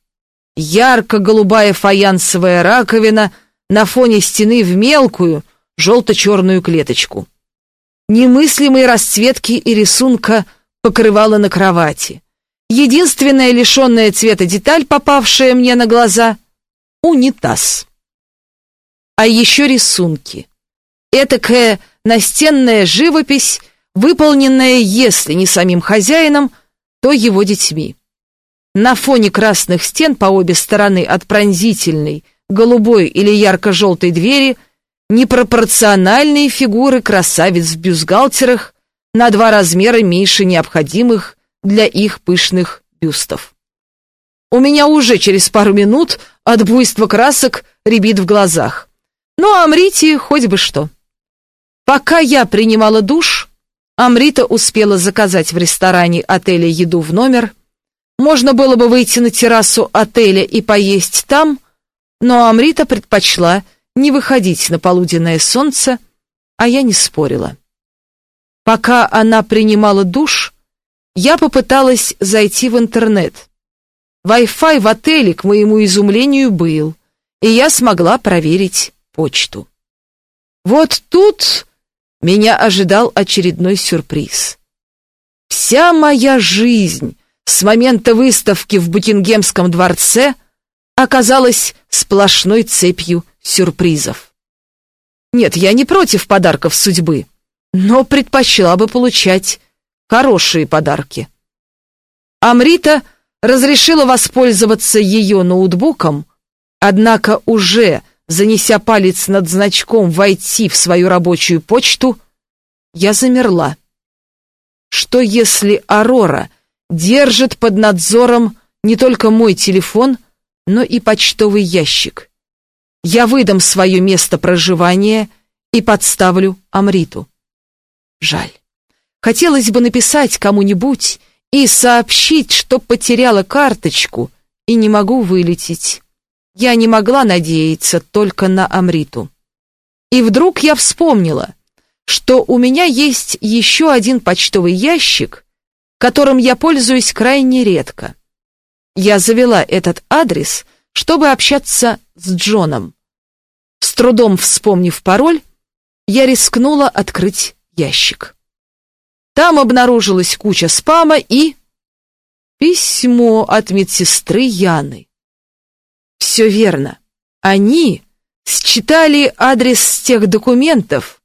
Ярко-голубая фаянсовая раковина — на фоне стены в мелкую, желто-черную клеточку. Немыслимые расцветки и рисунка покрывала на кровати. Единственная лишенная цвета деталь, попавшая мне на глаза — унитаз. А еще рисунки. Этакая настенная живопись, выполненная, если не самим хозяином, то его детьми. На фоне красных стен по обе стороны от пронзительной, голубой или ярко-желтой двери непропорциональные фигуры красавиц в бюстгальтерах на два размера меньше необходимых для их пышных бюстов. У меня уже через пару минут от буйства красок рябит в глазах. Ну, а Амрите хоть бы что. Пока я принимала душ, Амрита успела заказать в ресторане отеля еду в номер. Можно было бы выйти на террасу отеля и поесть там, но Амрита предпочла не выходить на полуденное солнце, а я не спорила. Пока она принимала душ, я попыталась зайти в интернет. Wi-Fi в отеле, к моему изумлению, был, и я смогла проверить почту. Вот тут меня ожидал очередной сюрприз. Вся моя жизнь с момента выставки в Букингемском дворце оказалась сплошной цепью сюрпризов. Нет, я не против подарков судьбы, но предпочла бы получать хорошие подарки. Амрита разрешила воспользоваться ее ноутбуком, однако уже, занеся палец над значком «Войти в свою рабочую почту», я замерла. Что если Арора держит под надзором не только мой телефон, но и почтовый ящик. Я выдам свое место проживания и подставлю Амриту. Жаль. Хотелось бы написать кому-нибудь и сообщить, что потеряла карточку и не могу вылететь. Я не могла надеяться только на Амриту. И вдруг я вспомнила, что у меня есть еще один почтовый ящик, которым я пользуюсь крайне редко. Я завела этот адрес, чтобы общаться с Джоном. С трудом вспомнив пароль, я рискнула открыть ящик. Там обнаружилась куча спама и... Письмо от медсестры Яны. Все верно. Они считали адрес тех документов,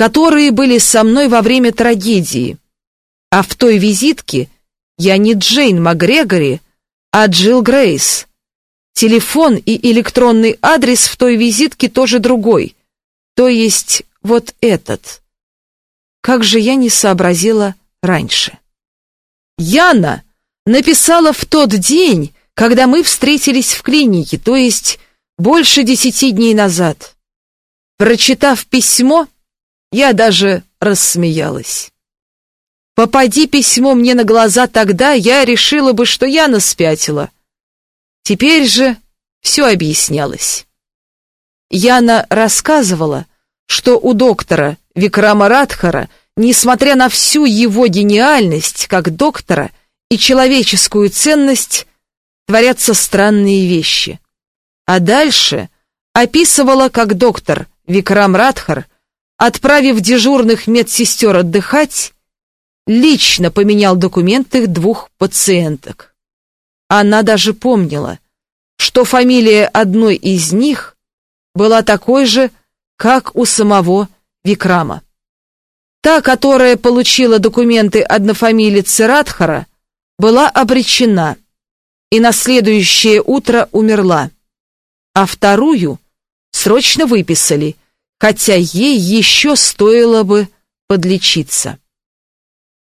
которые были со мной во время трагедии. А в той визитке я не Джейн МакГрегори, а Джилл Грейс. Телефон и электронный адрес в той визитке тоже другой, то есть вот этот. Как же я не сообразила раньше. Яна написала в тот день, когда мы встретились в клинике, то есть больше десяти дней назад. Прочитав письмо, я даже рассмеялась. Попади письмо мне на глаза тогда, я решила бы, что Яна спятила. Теперь же все объяснялось. Яна рассказывала, что у доктора Викрама Радхара, несмотря на всю его гениальность как доктора и человеческую ценность, творятся странные вещи. А дальше описывала, как доктор Викрам Радхар, отправив дежурных медсестер отдыхать, лично поменял документы двух пациенток. Она даже помнила, что фамилия одной из них была такой же, как у самого Викрама. Та, которая получила документы однофамилицы Радхара, была обречена и на следующее утро умерла, а вторую срочно выписали, хотя ей еще стоило бы подлечиться.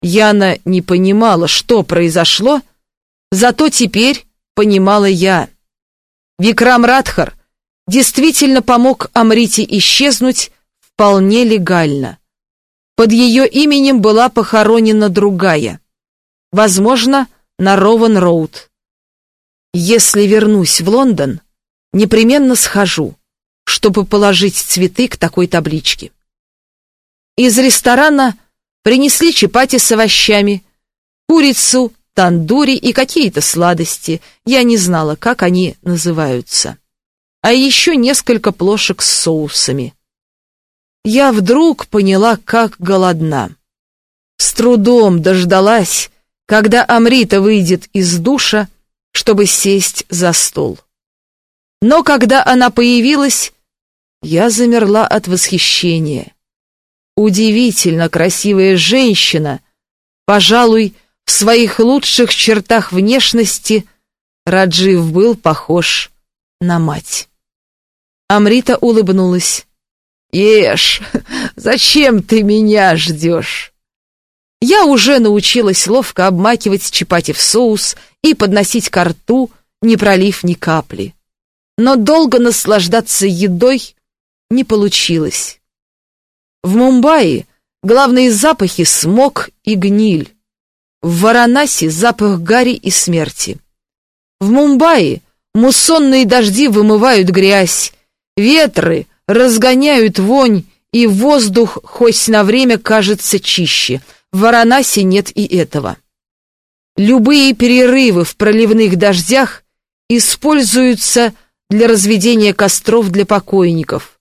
Яна не понимала, что произошло, зато теперь понимала я. Викрам Радхар действительно помог Амрите исчезнуть вполне легально. Под ее именем была похоронена другая, возможно, на Рован-Роуд. Если вернусь в Лондон, непременно схожу, чтобы положить цветы к такой табличке. Из ресторана Принесли чапати с овощами, курицу, тандури и какие-то сладости. Я не знала, как они называются. А еще несколько плошек с соусами. Я вдруг поняла, как голодна. С трудом дождалась, когда Амрита выйдет из душа, чтобы сесть за стол. Но когда она появилась, я замерла от восхищения удивительно красивая женщина, пожалуй, в своих лучших чертах внешности Раджив был похож на мать. Амрита улыбнулась. «Ешь, зачем ты меня ждешь?» Я уже научилась ловко обмакивать чапати в соус и подносить ко рту, не пролив ни капли. Но долго наслаждаться едой не получилось. В Мумбаи главные запахи — смог и гниль. В Варанаси запах гари и смерти. В Мумбаи муссонные дожди вымывают грязь, ветры разгоняют вонь, и воздух хоть на время кажется чище. В Варанаси нет и этого. Любые перерывы в проливных дождях используются для разведения костров для покойников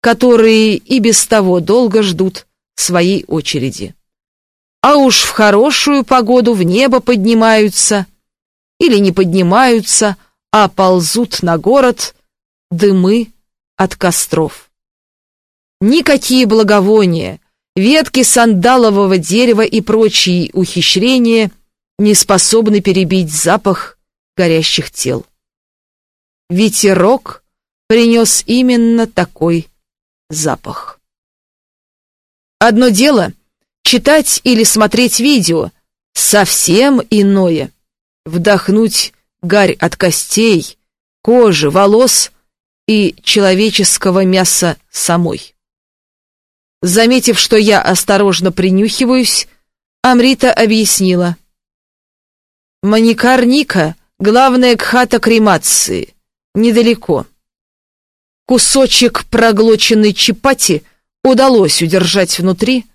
которые и без того долго ждут своей очереди. А уж в хорошую погоду в небо поднимаются или не поднимаются, а ползут на город дымы от костров. Никакие благовония, ветки сандалового дерева и прочие ухищрения не способны перебить запах горящих тел. Ветерок принес именно такой запах. Одно дело — читать или смотреть видео, совсем иное — вдохнуть гарь от костей, кожи, волос и человеческого мяса самой. Заметив, что я осторожно принюхиваюсь, Амрита объяснила. Маникарника — главная кхата кремации, недалеко. Кусочек проглоченной чапати удалось удержать внутри,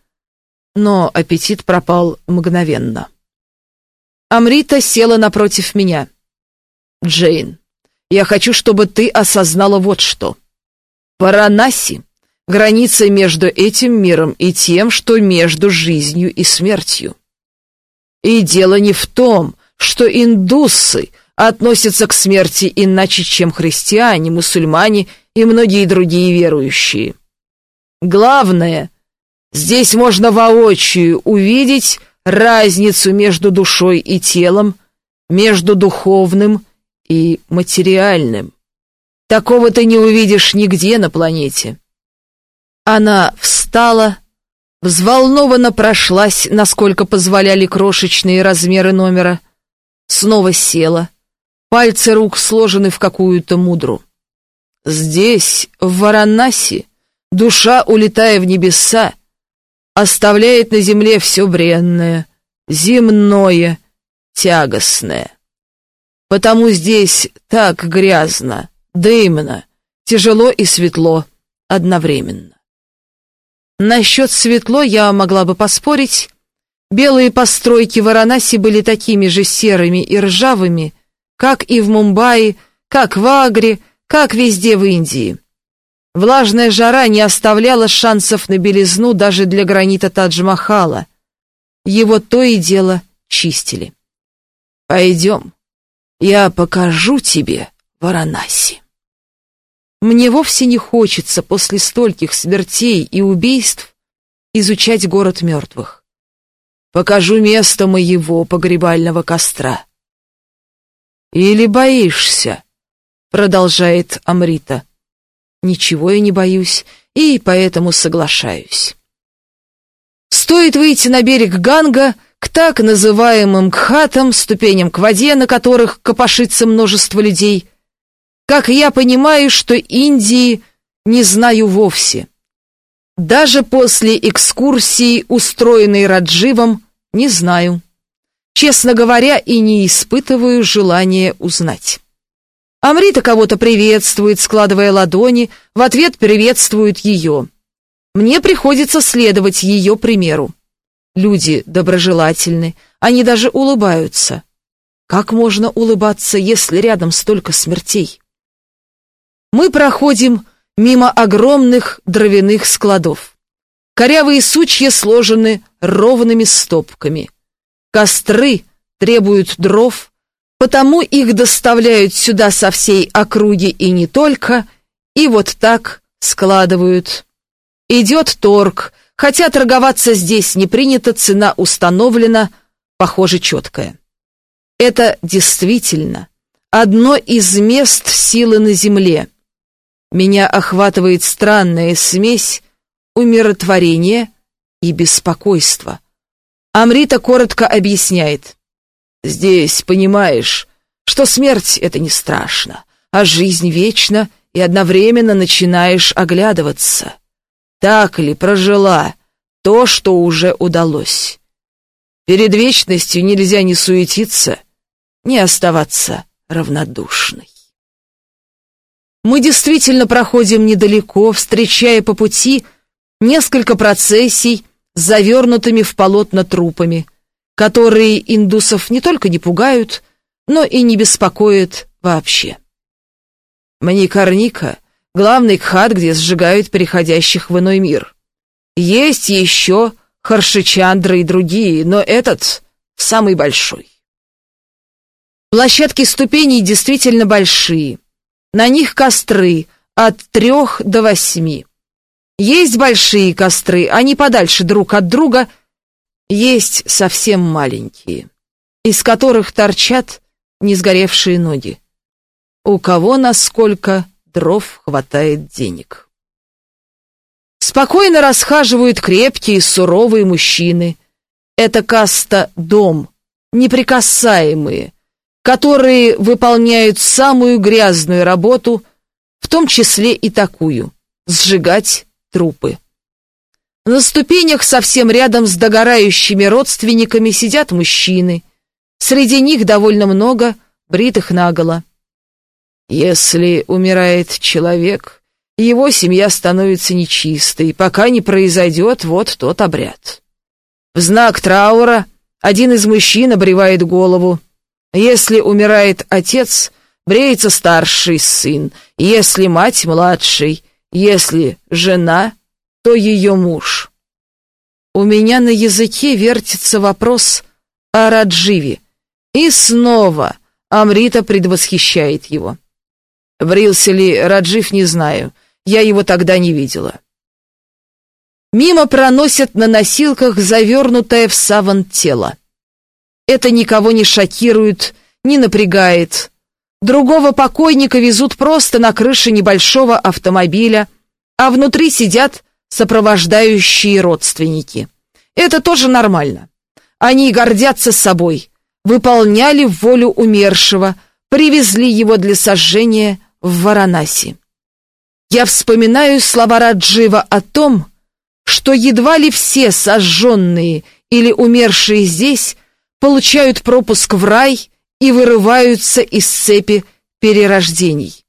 но аппетит пропал мгновенно. Амрита села напротив меня. «Джейн, я хочу, чтобы ты осознала вот что. Паранаси — граница между этим миром и тем, что между жизнью и смертью. И дело не в том, что индусы относятся к смерти иначе, чем христиане, мусульмане и многие другие верующие. Главное, здесь можно воочию увидеть разницу между душой и телом, между духовным и материальным. Такого ты не увидишь нигде на планете. Она встала, взволнованно прошлась, насколько позволяли крошечные размеры номера, снова села, пальцы рук сложены в какую-то мудру. Здесь, в Варанаси, душа, улетая в небеса, оставляет на земле все бренное, земное, тягостное. Потому здесь так грязно, дымно, тяжело и светло одновременно. Насчет светло я могла бы поспорить. Белые постройки Варанаси были такими же серыми и ржавыми, как и в Мумбаи, как в Агре, как везде в Индии. Влажная жара не оставляла шансов на белизну даже для гранита Тадж-Махала. Его то и дело чистили. «Пойдем, я покажу тебе Варанаси». Мне вовсе не хочется после стольких смертей и убийств изучать город мертвых. Покажу место моего погребального костра. «Или боишься?» — продолжает Амрита. Ничего я не боюсь, и поэтому соглашаюсь. Стоит выйти на берег Ганга к так называемым кхатам, ступеням к воде, на которых копошится множество людей, как я понимаю, что Индии не знаю вовсе. Даже после экскурсии, устроенной Радживом, не знаю. Честно говоря, и не испытываю желания узнать. Амрита кого-то приветствует, складывая ладони, в ответ приветствует ее. Мне приходится следовать ее примеру. Люди доброжелательны, они даже улыбаются. Как можно улыбаться, если рядом столько смертей? Мы проходим мимо огромных дровяных складов. Корявые сучья сложены ровными стопками. Костры требуют дров, Потому их доставляют сюда со всей округи и не только, и вот так складывают. Идет торг, хотя торговаться здесь не принято, цена установлена, похоже, четкая. Это действительно одно из мест силы на земле. Меня охватывает странная смесь умиротворения и беспокойства. Амрита коротко объясняет. Здесь понимаешь, что смерть — это не страшно, а жизнь вечна, и одновременно начинаешь оглядываться. Так ли прожила то, что уже удалось? Перед вечностью нельзя не суетиться, не оставаться равнодушной. Мы действительно проходим недалеко, встречая по пути несколько процессий с завернутыми в полотна трупами — которые индусов не только не пугают, но и не беспокоят вообще. Маникарника — главный кхат, где сжигают переходящих в иной мир. Есть еще Харшичандры и другие, но этот самый большой. Площадки ступеней действительно большие. На них костры от трех до восьми. Есть большие костры, они подальше друг от друга — есть совсем маленькие, из которых торчат несгоревшие ноги. У кого насколько дров хватает денег. Спокойно расхаживают крепкие, суровые мужчины. Это каста дом, неприкасаемые, которые выполняют самую грязную работу, в том числе и такую — сжигать трупы. На ступенях совсем рядом с догорающими родственниками сидят мужчины. Среди них довольно много бритых наголо. Если умирает человек, его семья становится нечистой, пока не произойдет вот тот обряд. В знак траура один из мужчин обревает голову. Если умирает отец, бреется старший сын, если мать — младший, если жена — то ее муж. У меня на языке вертится вопрос о Радживе. И снова Амрита предвосхищает его. Врился ли Раджив, не знаю. Я его тогда не видела. Мимо проносят на носилках завернутое в саван тело. Это никого не шокирует, не напрягает. Другого покойника везут просто на крыше небольшого автомобиля, а внутри сидят сопровождающие родственники. Это тоже нормально. Они гордятся собой, выполняли волю умершего, привезли его для сожжения в Варанаси. Я вспоминаю слова Раджива о том, что едва ли все сожженные или умершие здесь получают пропуск в рай и вырываются из цепи перерождений.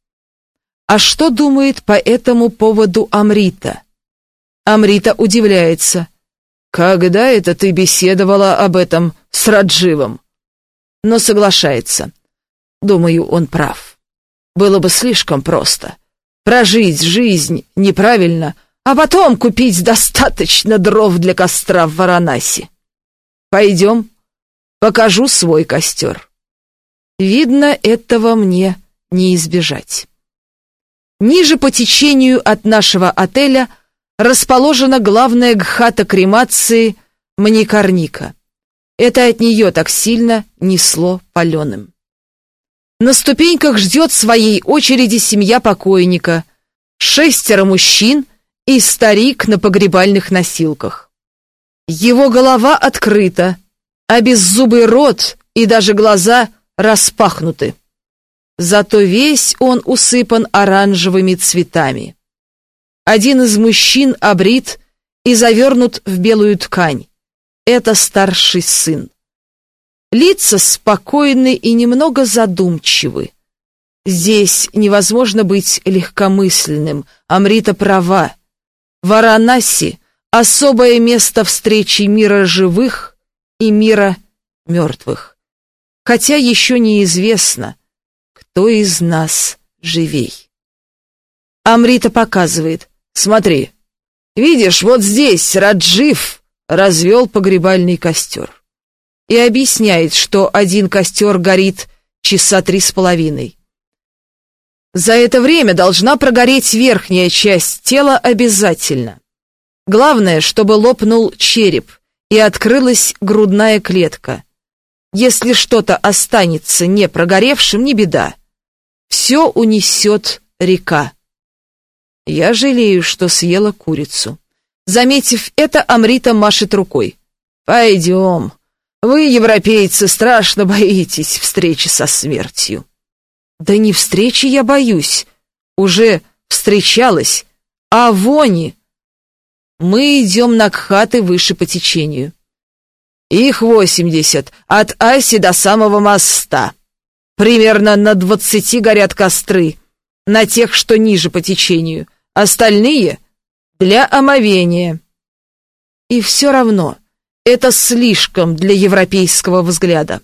А что думает по этому поводу Амрита? Амрита удивляется. «Когда это ты беседовала об этом с Радживом?» Но соглашается. Думаю, он прав. Было бы слишком просто. Прожить жизнь неправильно, а потом купить достаточно дров для костра в Варанаси. Пойдем, покажу свой костер. Видно, этого мне не избежать. Ниже по течению от нашего отеля расположена главная гхата кремации Маникарника. Это от нее так сильно несло паленым. На ступеньках ждет своей очереди семья покойника, шестеро мужчин и старик на погребальных носилках. Его голова открыта, а беззубый рот и даже глаза распахнуты. Зато весь он усыпан оранжевыми цветами. Один из мужчин обрит и завернут в белую ткань. Это старший сын. Лица спокойны и немного задумчивы. Здесь невозможно быть легкомысленным, Амрита права. Варанаси — особое место встречи мира живых и мира мертвых. Хотя еще неизвестно, кто из нас живей. Амрита показывает. Смотри, видишь, вот здесь Раджив развел погребальный костер и объясняет, что один костер горит часа три с половиной. За это время должна прогореть верхняя часть тела обязательно. Главное, чтобы лопнул череп и открылась грудная клетка. Если что-то останется не прогоревшим, не беда. Все унесет река. Я жалею, что съела курицу. Заметив это, Амрита машет рукой. «Пойдем, вы, европейцы, страшно боитесь встречи со смертью. Да не встречи я боюсь. Уже встречалась. А вони? Мы идем на Кхаты выше по течению. Их восемьдесят, от Аси до самого моста. Примерно на двадцати горят костры, на тех, что ниже по течению. Остальные — для омовения. И все равно это слишком для европейского взгляда.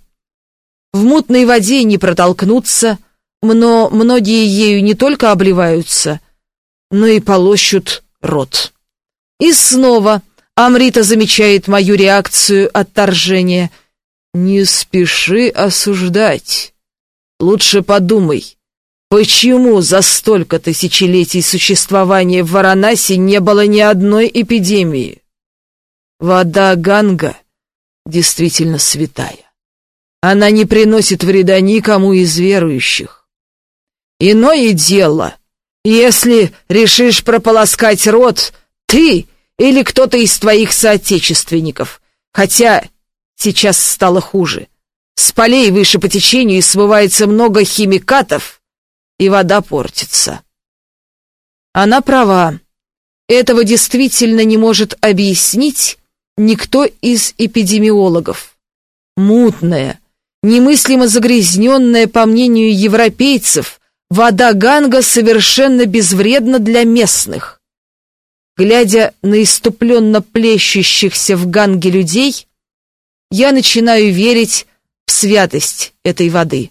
В мутной воде не протолкнуться, но многие ею не только обливаются, но и полощут рот. И снова Амрита замечает мою реакцию отторжения. «Не спеши осуждать. Лучше подумай, почему за столько тысячелетий существования в Варанаси не было ни одной эпидемии?» Вода Ганга действительно святая. Она не приносит вреда никому из верующих. Иное дело, если решишь прополоскать рот ты или кто-то из твоих соотечественников, хотя сейчас стало хуже. С полей выше по течению смывается много химикатов, и вода портится. Она права. Этого действительно не может объяснить никто из эпидемиологов. Мутная, немыслимо загрязненная, по мнению европейцев, вода Ганга совершенно безвредна для местных. Глядя на иступленно плещущихся в Ганге людей, я начинаю верить в святость этой воды.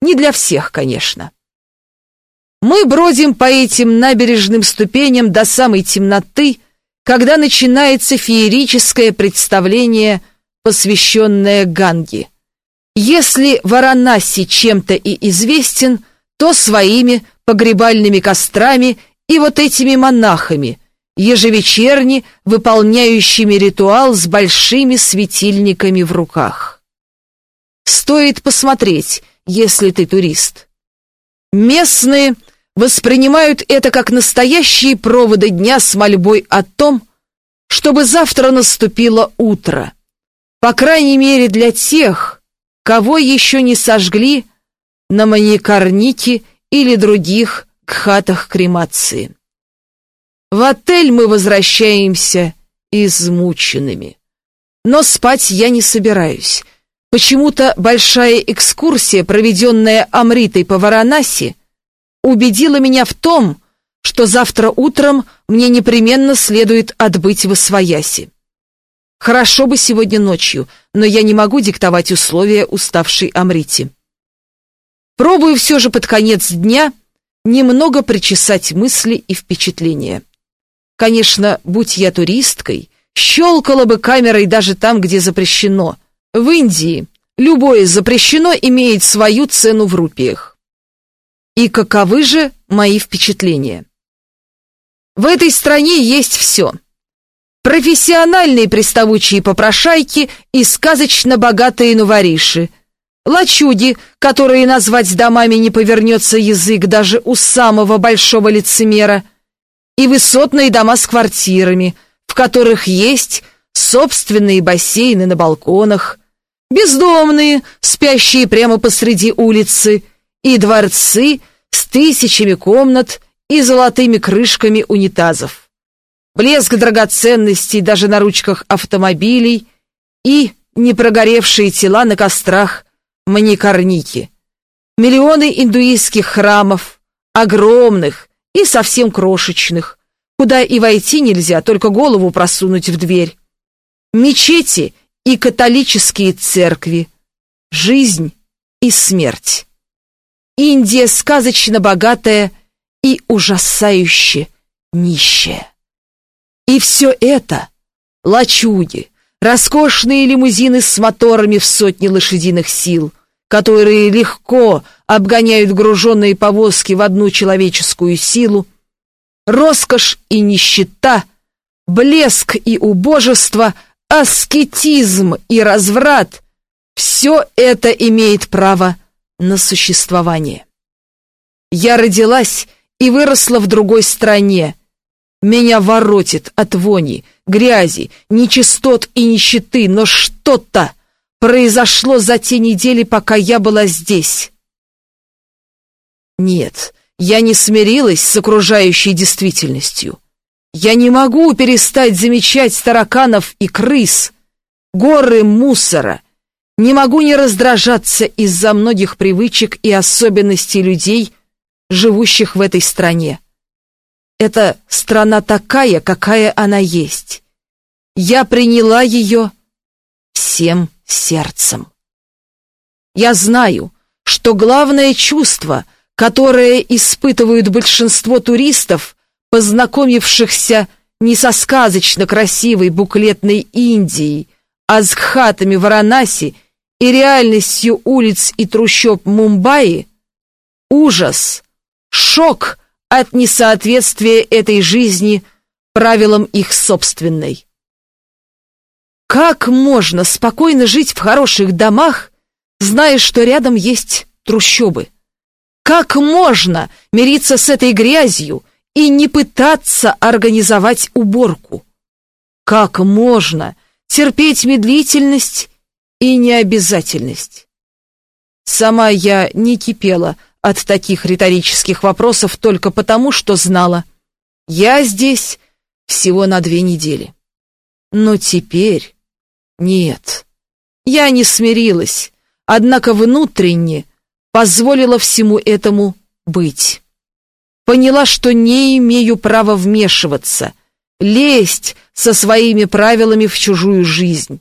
Не для всех, конечно. Мы бродим по этим набережным ступеням до самой темноты, когда начинается феерическое представление, посвященное Ганге. Если Варанаси чем-то и известен, то своими погребальными кострами и вот этими монахами, ежевечерне выполняющими ритуал с большими светильниками в руках. Стоит посмотреть, если ты турист. Местные воспринимают это как настоящие проводы дня с мольбой о том, чтобы завтра наступило утро. По крайней мере для тех, кого еще не сожгли на маникарнике или других кхатах кремации. В отель мы возвращаемся измученными. Но спать я не собираюсь. Почему-то большая экскурсия, проведенная Амритой по Варанаси, убедила меня в том, что завтра утром мне непременно следует отбыть в Освояси. Хорошо бы сегодня ночью, но я не могу диктовать условия уставшей Амрите. Пробую все же под конец дня немного причесать мысли и впечатления. Конечно, будь я туристкой, щелкала бы камерой даже там, где запрещено. В Индии любое запрещено имеет свою цену в рупиях. И каковы же мои впечатления? В этой стране есть все. Профессиональные приставучие попрошайки и сказочно богатые новориши. Лачуги, которые назвать домами не повернется язык даже у самого большого лицемера – и высотные дома с квартирами, в которых есть собственные бассейны на балконах, бездомные, спящие прямо посреди улицы, и дворцы с тысячами комнат и золотыми крышками унитазов. Блеск драгоценностей даже на ручках автомобилей и непрогоревшие тела на кострах маникарники. Миллионы индуистских храмов, огромных, и совсем крошечных, куда и войти нельзя, только голову просунуть в дверь. Мечети и католические церкви, жизнь и смерть. Индия сказочно богатая и ужасающе нищая. И все это — лачуги, роскошные лимузины с моторами в сотни лошадиных сил — которые легко обгоняют груженные повозки в одну человеческую силу, роскошь и нищета, блеск и убожество, аскетизм и разврат — все это имеет право на существование. Я родилась и выросла в другой стране. Меня воротит от вони, грязи, нечистот и нищеты, но что-то — произошло за те недели, пока я была здесь. Нет, я не смирилась с окружающей действительностью. Я не могу перестать замечать тараканов и крыс, горы мусора. Не могу не раздражаться из-за многих привычек и особенностей людей, живущих в этой стране. Это страна такая, какая она есть. Я приняла ее всем сердцем. Я знаю, что главное чувство, которое испытывают большинство туристов, познакомившихся не со сказочно красивой буклетной Индией, а с хатами Варанаси и реальностью улиц и трущоб Мумбаи, ужас, шок от несоответствия этой жизни правилам их собственной. Как можно спокойно жить в хороших домах, зная, что рядом есть трущобы? Как можно мириться с этой грязью и не пытаться организовать уборку? Как можно терпеть медлительность и необязательность? Сама я не кипела от таких риторических вопросов только потому, что знала, я здесь всего на две недели. Но теперь нет, я не смирилась, однако внутренне позволила всему этому быть. Поняла, что не имею права вмешиваться, лезть со своими правилами в чужую жизнь.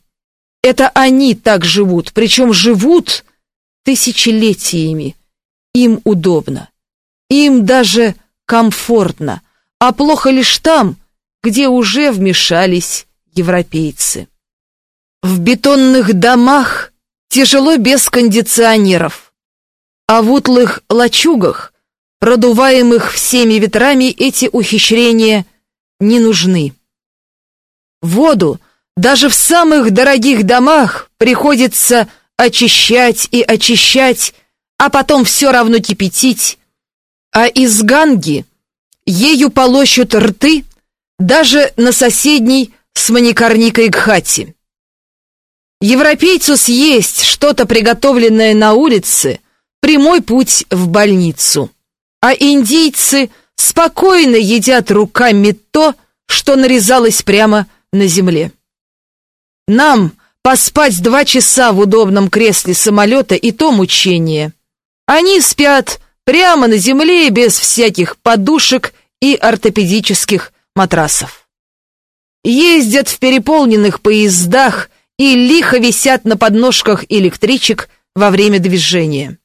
Это они так живут, причем живут тысячелетиями. Им удобно, им даже комфортно, а плохо лишь там, где уже вмешались европейцы. В бетонных домах тяжело без кондиционеров, а в утлых лачугах, продуваемых всеми ветрами, эти ухищрения не нужны. Воду даже в самых дорогих домах приходится очищать и очищать а потом все равно кипятить, а из ганги ею полощут рты даже на соседней с маникарникой Гхати. Европейцу съесть что-то приготовленное на улице – прямой путь в больницу, а индийцы спокойно едят руками то, что нарезалось прямо на земле. Нам поспать два часа в удобном кресле самолета и то мучение. Они спят прямо на земле без всяких подушек и ортопедических матрасов. Ездят в переполненных поездах и лихо висят на подножках электричек во время движения.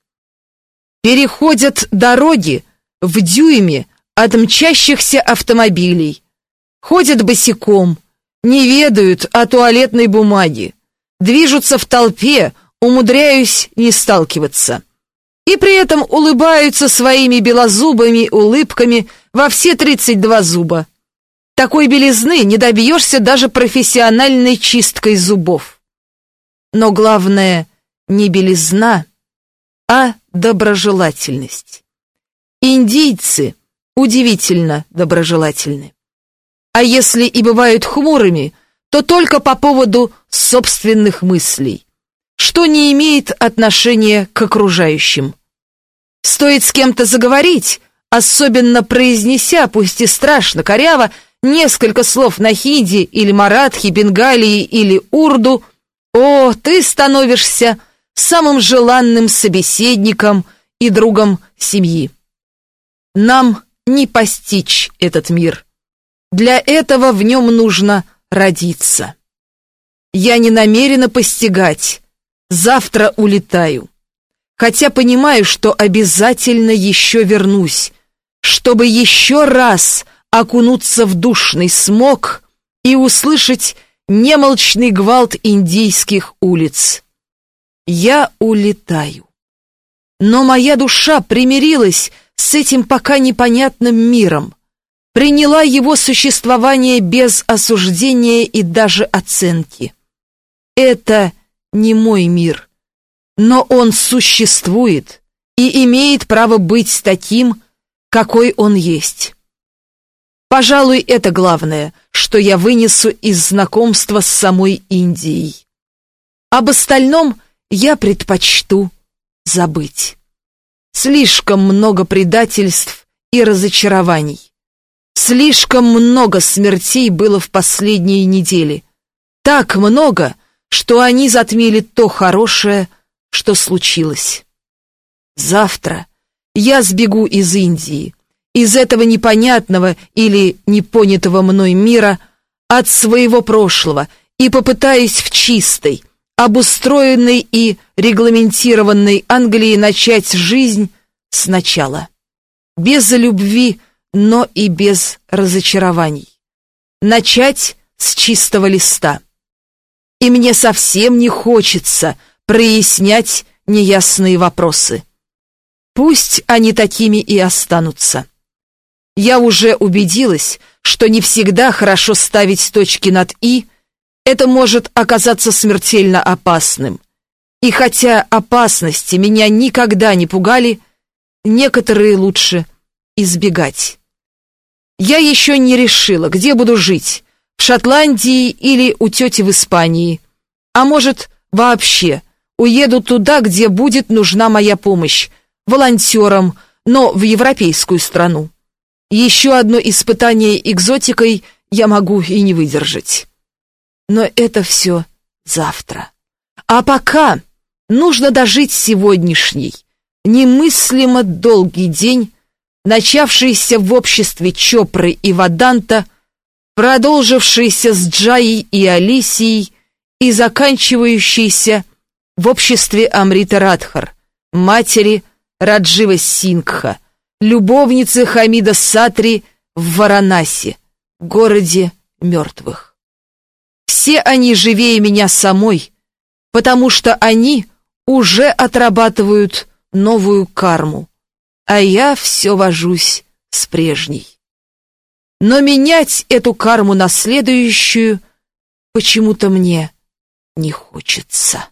Переходят дороги в дюйме от мчащихся автомобилей, ходят босиком, не ведают о туалетной бумаге, движутся в толпе, умудряюсь не сталкиваться. И при этом улыбаются своими белозубыми улыбками во все 32 зуба. Такой белизны не добьешься даже профессиональной чисткой зубов. Но главное не белизна, а доброжелательность. Индийцы удивительно доброжелательны. А если и бывают хмурыми, то только по поводу собственных мыслей, что не имеет отношения к окружающим. Стоит с кем-то заговорить, особенно произнеся, пусть и страшно, коряво, несколько слов на хинди или маратхи, бенгалии или урду, о, ты становишься самым желанным собеседником и другом семьи. Нам не постичь этот мир. Для этого в нем нужно родиться. Я не намерена постигать. Завтра улетаю. Хотя понимаю, что обязательно еще вернусь, чтобы еще раз окунуться в душный смог и услышать немолчный гвалт индийских улиц. Я улетаю. Но моя душа примирилась с этим пока непонятным миром, приняла его существование без осуждения и даже оценки. Это не мой мир, но он существует и имеет право быть таким, какой он есть. Пожалуй, это главное, что я вынесу из знакомства с самой Индией. Об остальном я предпочту забыть. Слишком много предательств и разочарований. Слишком много смертей было в последние недели. Так много, что они затмили то хорошее, что случилось. Завтра я сбегу из Индии, из этого непонятного или непонятого мной мира, от своего прошлого и попытаюсь в чистой, обустроенной и регламентированной Англии начать жизнь сначала. Без любви, но и без разочарований. Начать с чистого листа. И мне совсем не хочется прояснять неясные вопросы. Пусть они такими и останутся. Я уже убедилась, что не всегда хорошо ставить точки над «и», это может оказаться смертельно опасным. И хотя опасности меня никогда не пугали, некоторые лучше избегать. Я еще не решила, где буду жить, в Шотландии или у тети в Испании. А может, вообще, уеду туда, где будет нужна моя помощь, волонтером, но в европейскую страну. Еще одно испытание экзотикой я могу и не выдержать. Но это все завтра. А пока нужно дожить сегодняшний, немыслимо долгий день, начавшийся в обществе Чопры и Ваданта, продолжившийся с Джаей и Алисией и заканчивающийся в обществе Амрита Радхар, матери Раджива Сингха, любовницы Хамида Сатри в Варанаси, городе мертвых. Все они живее меня самой, потому что они уже отрабатывают новую карму, а я все вожусь с прежней. Но менять эту карму на следующую почему-то мне не хочется.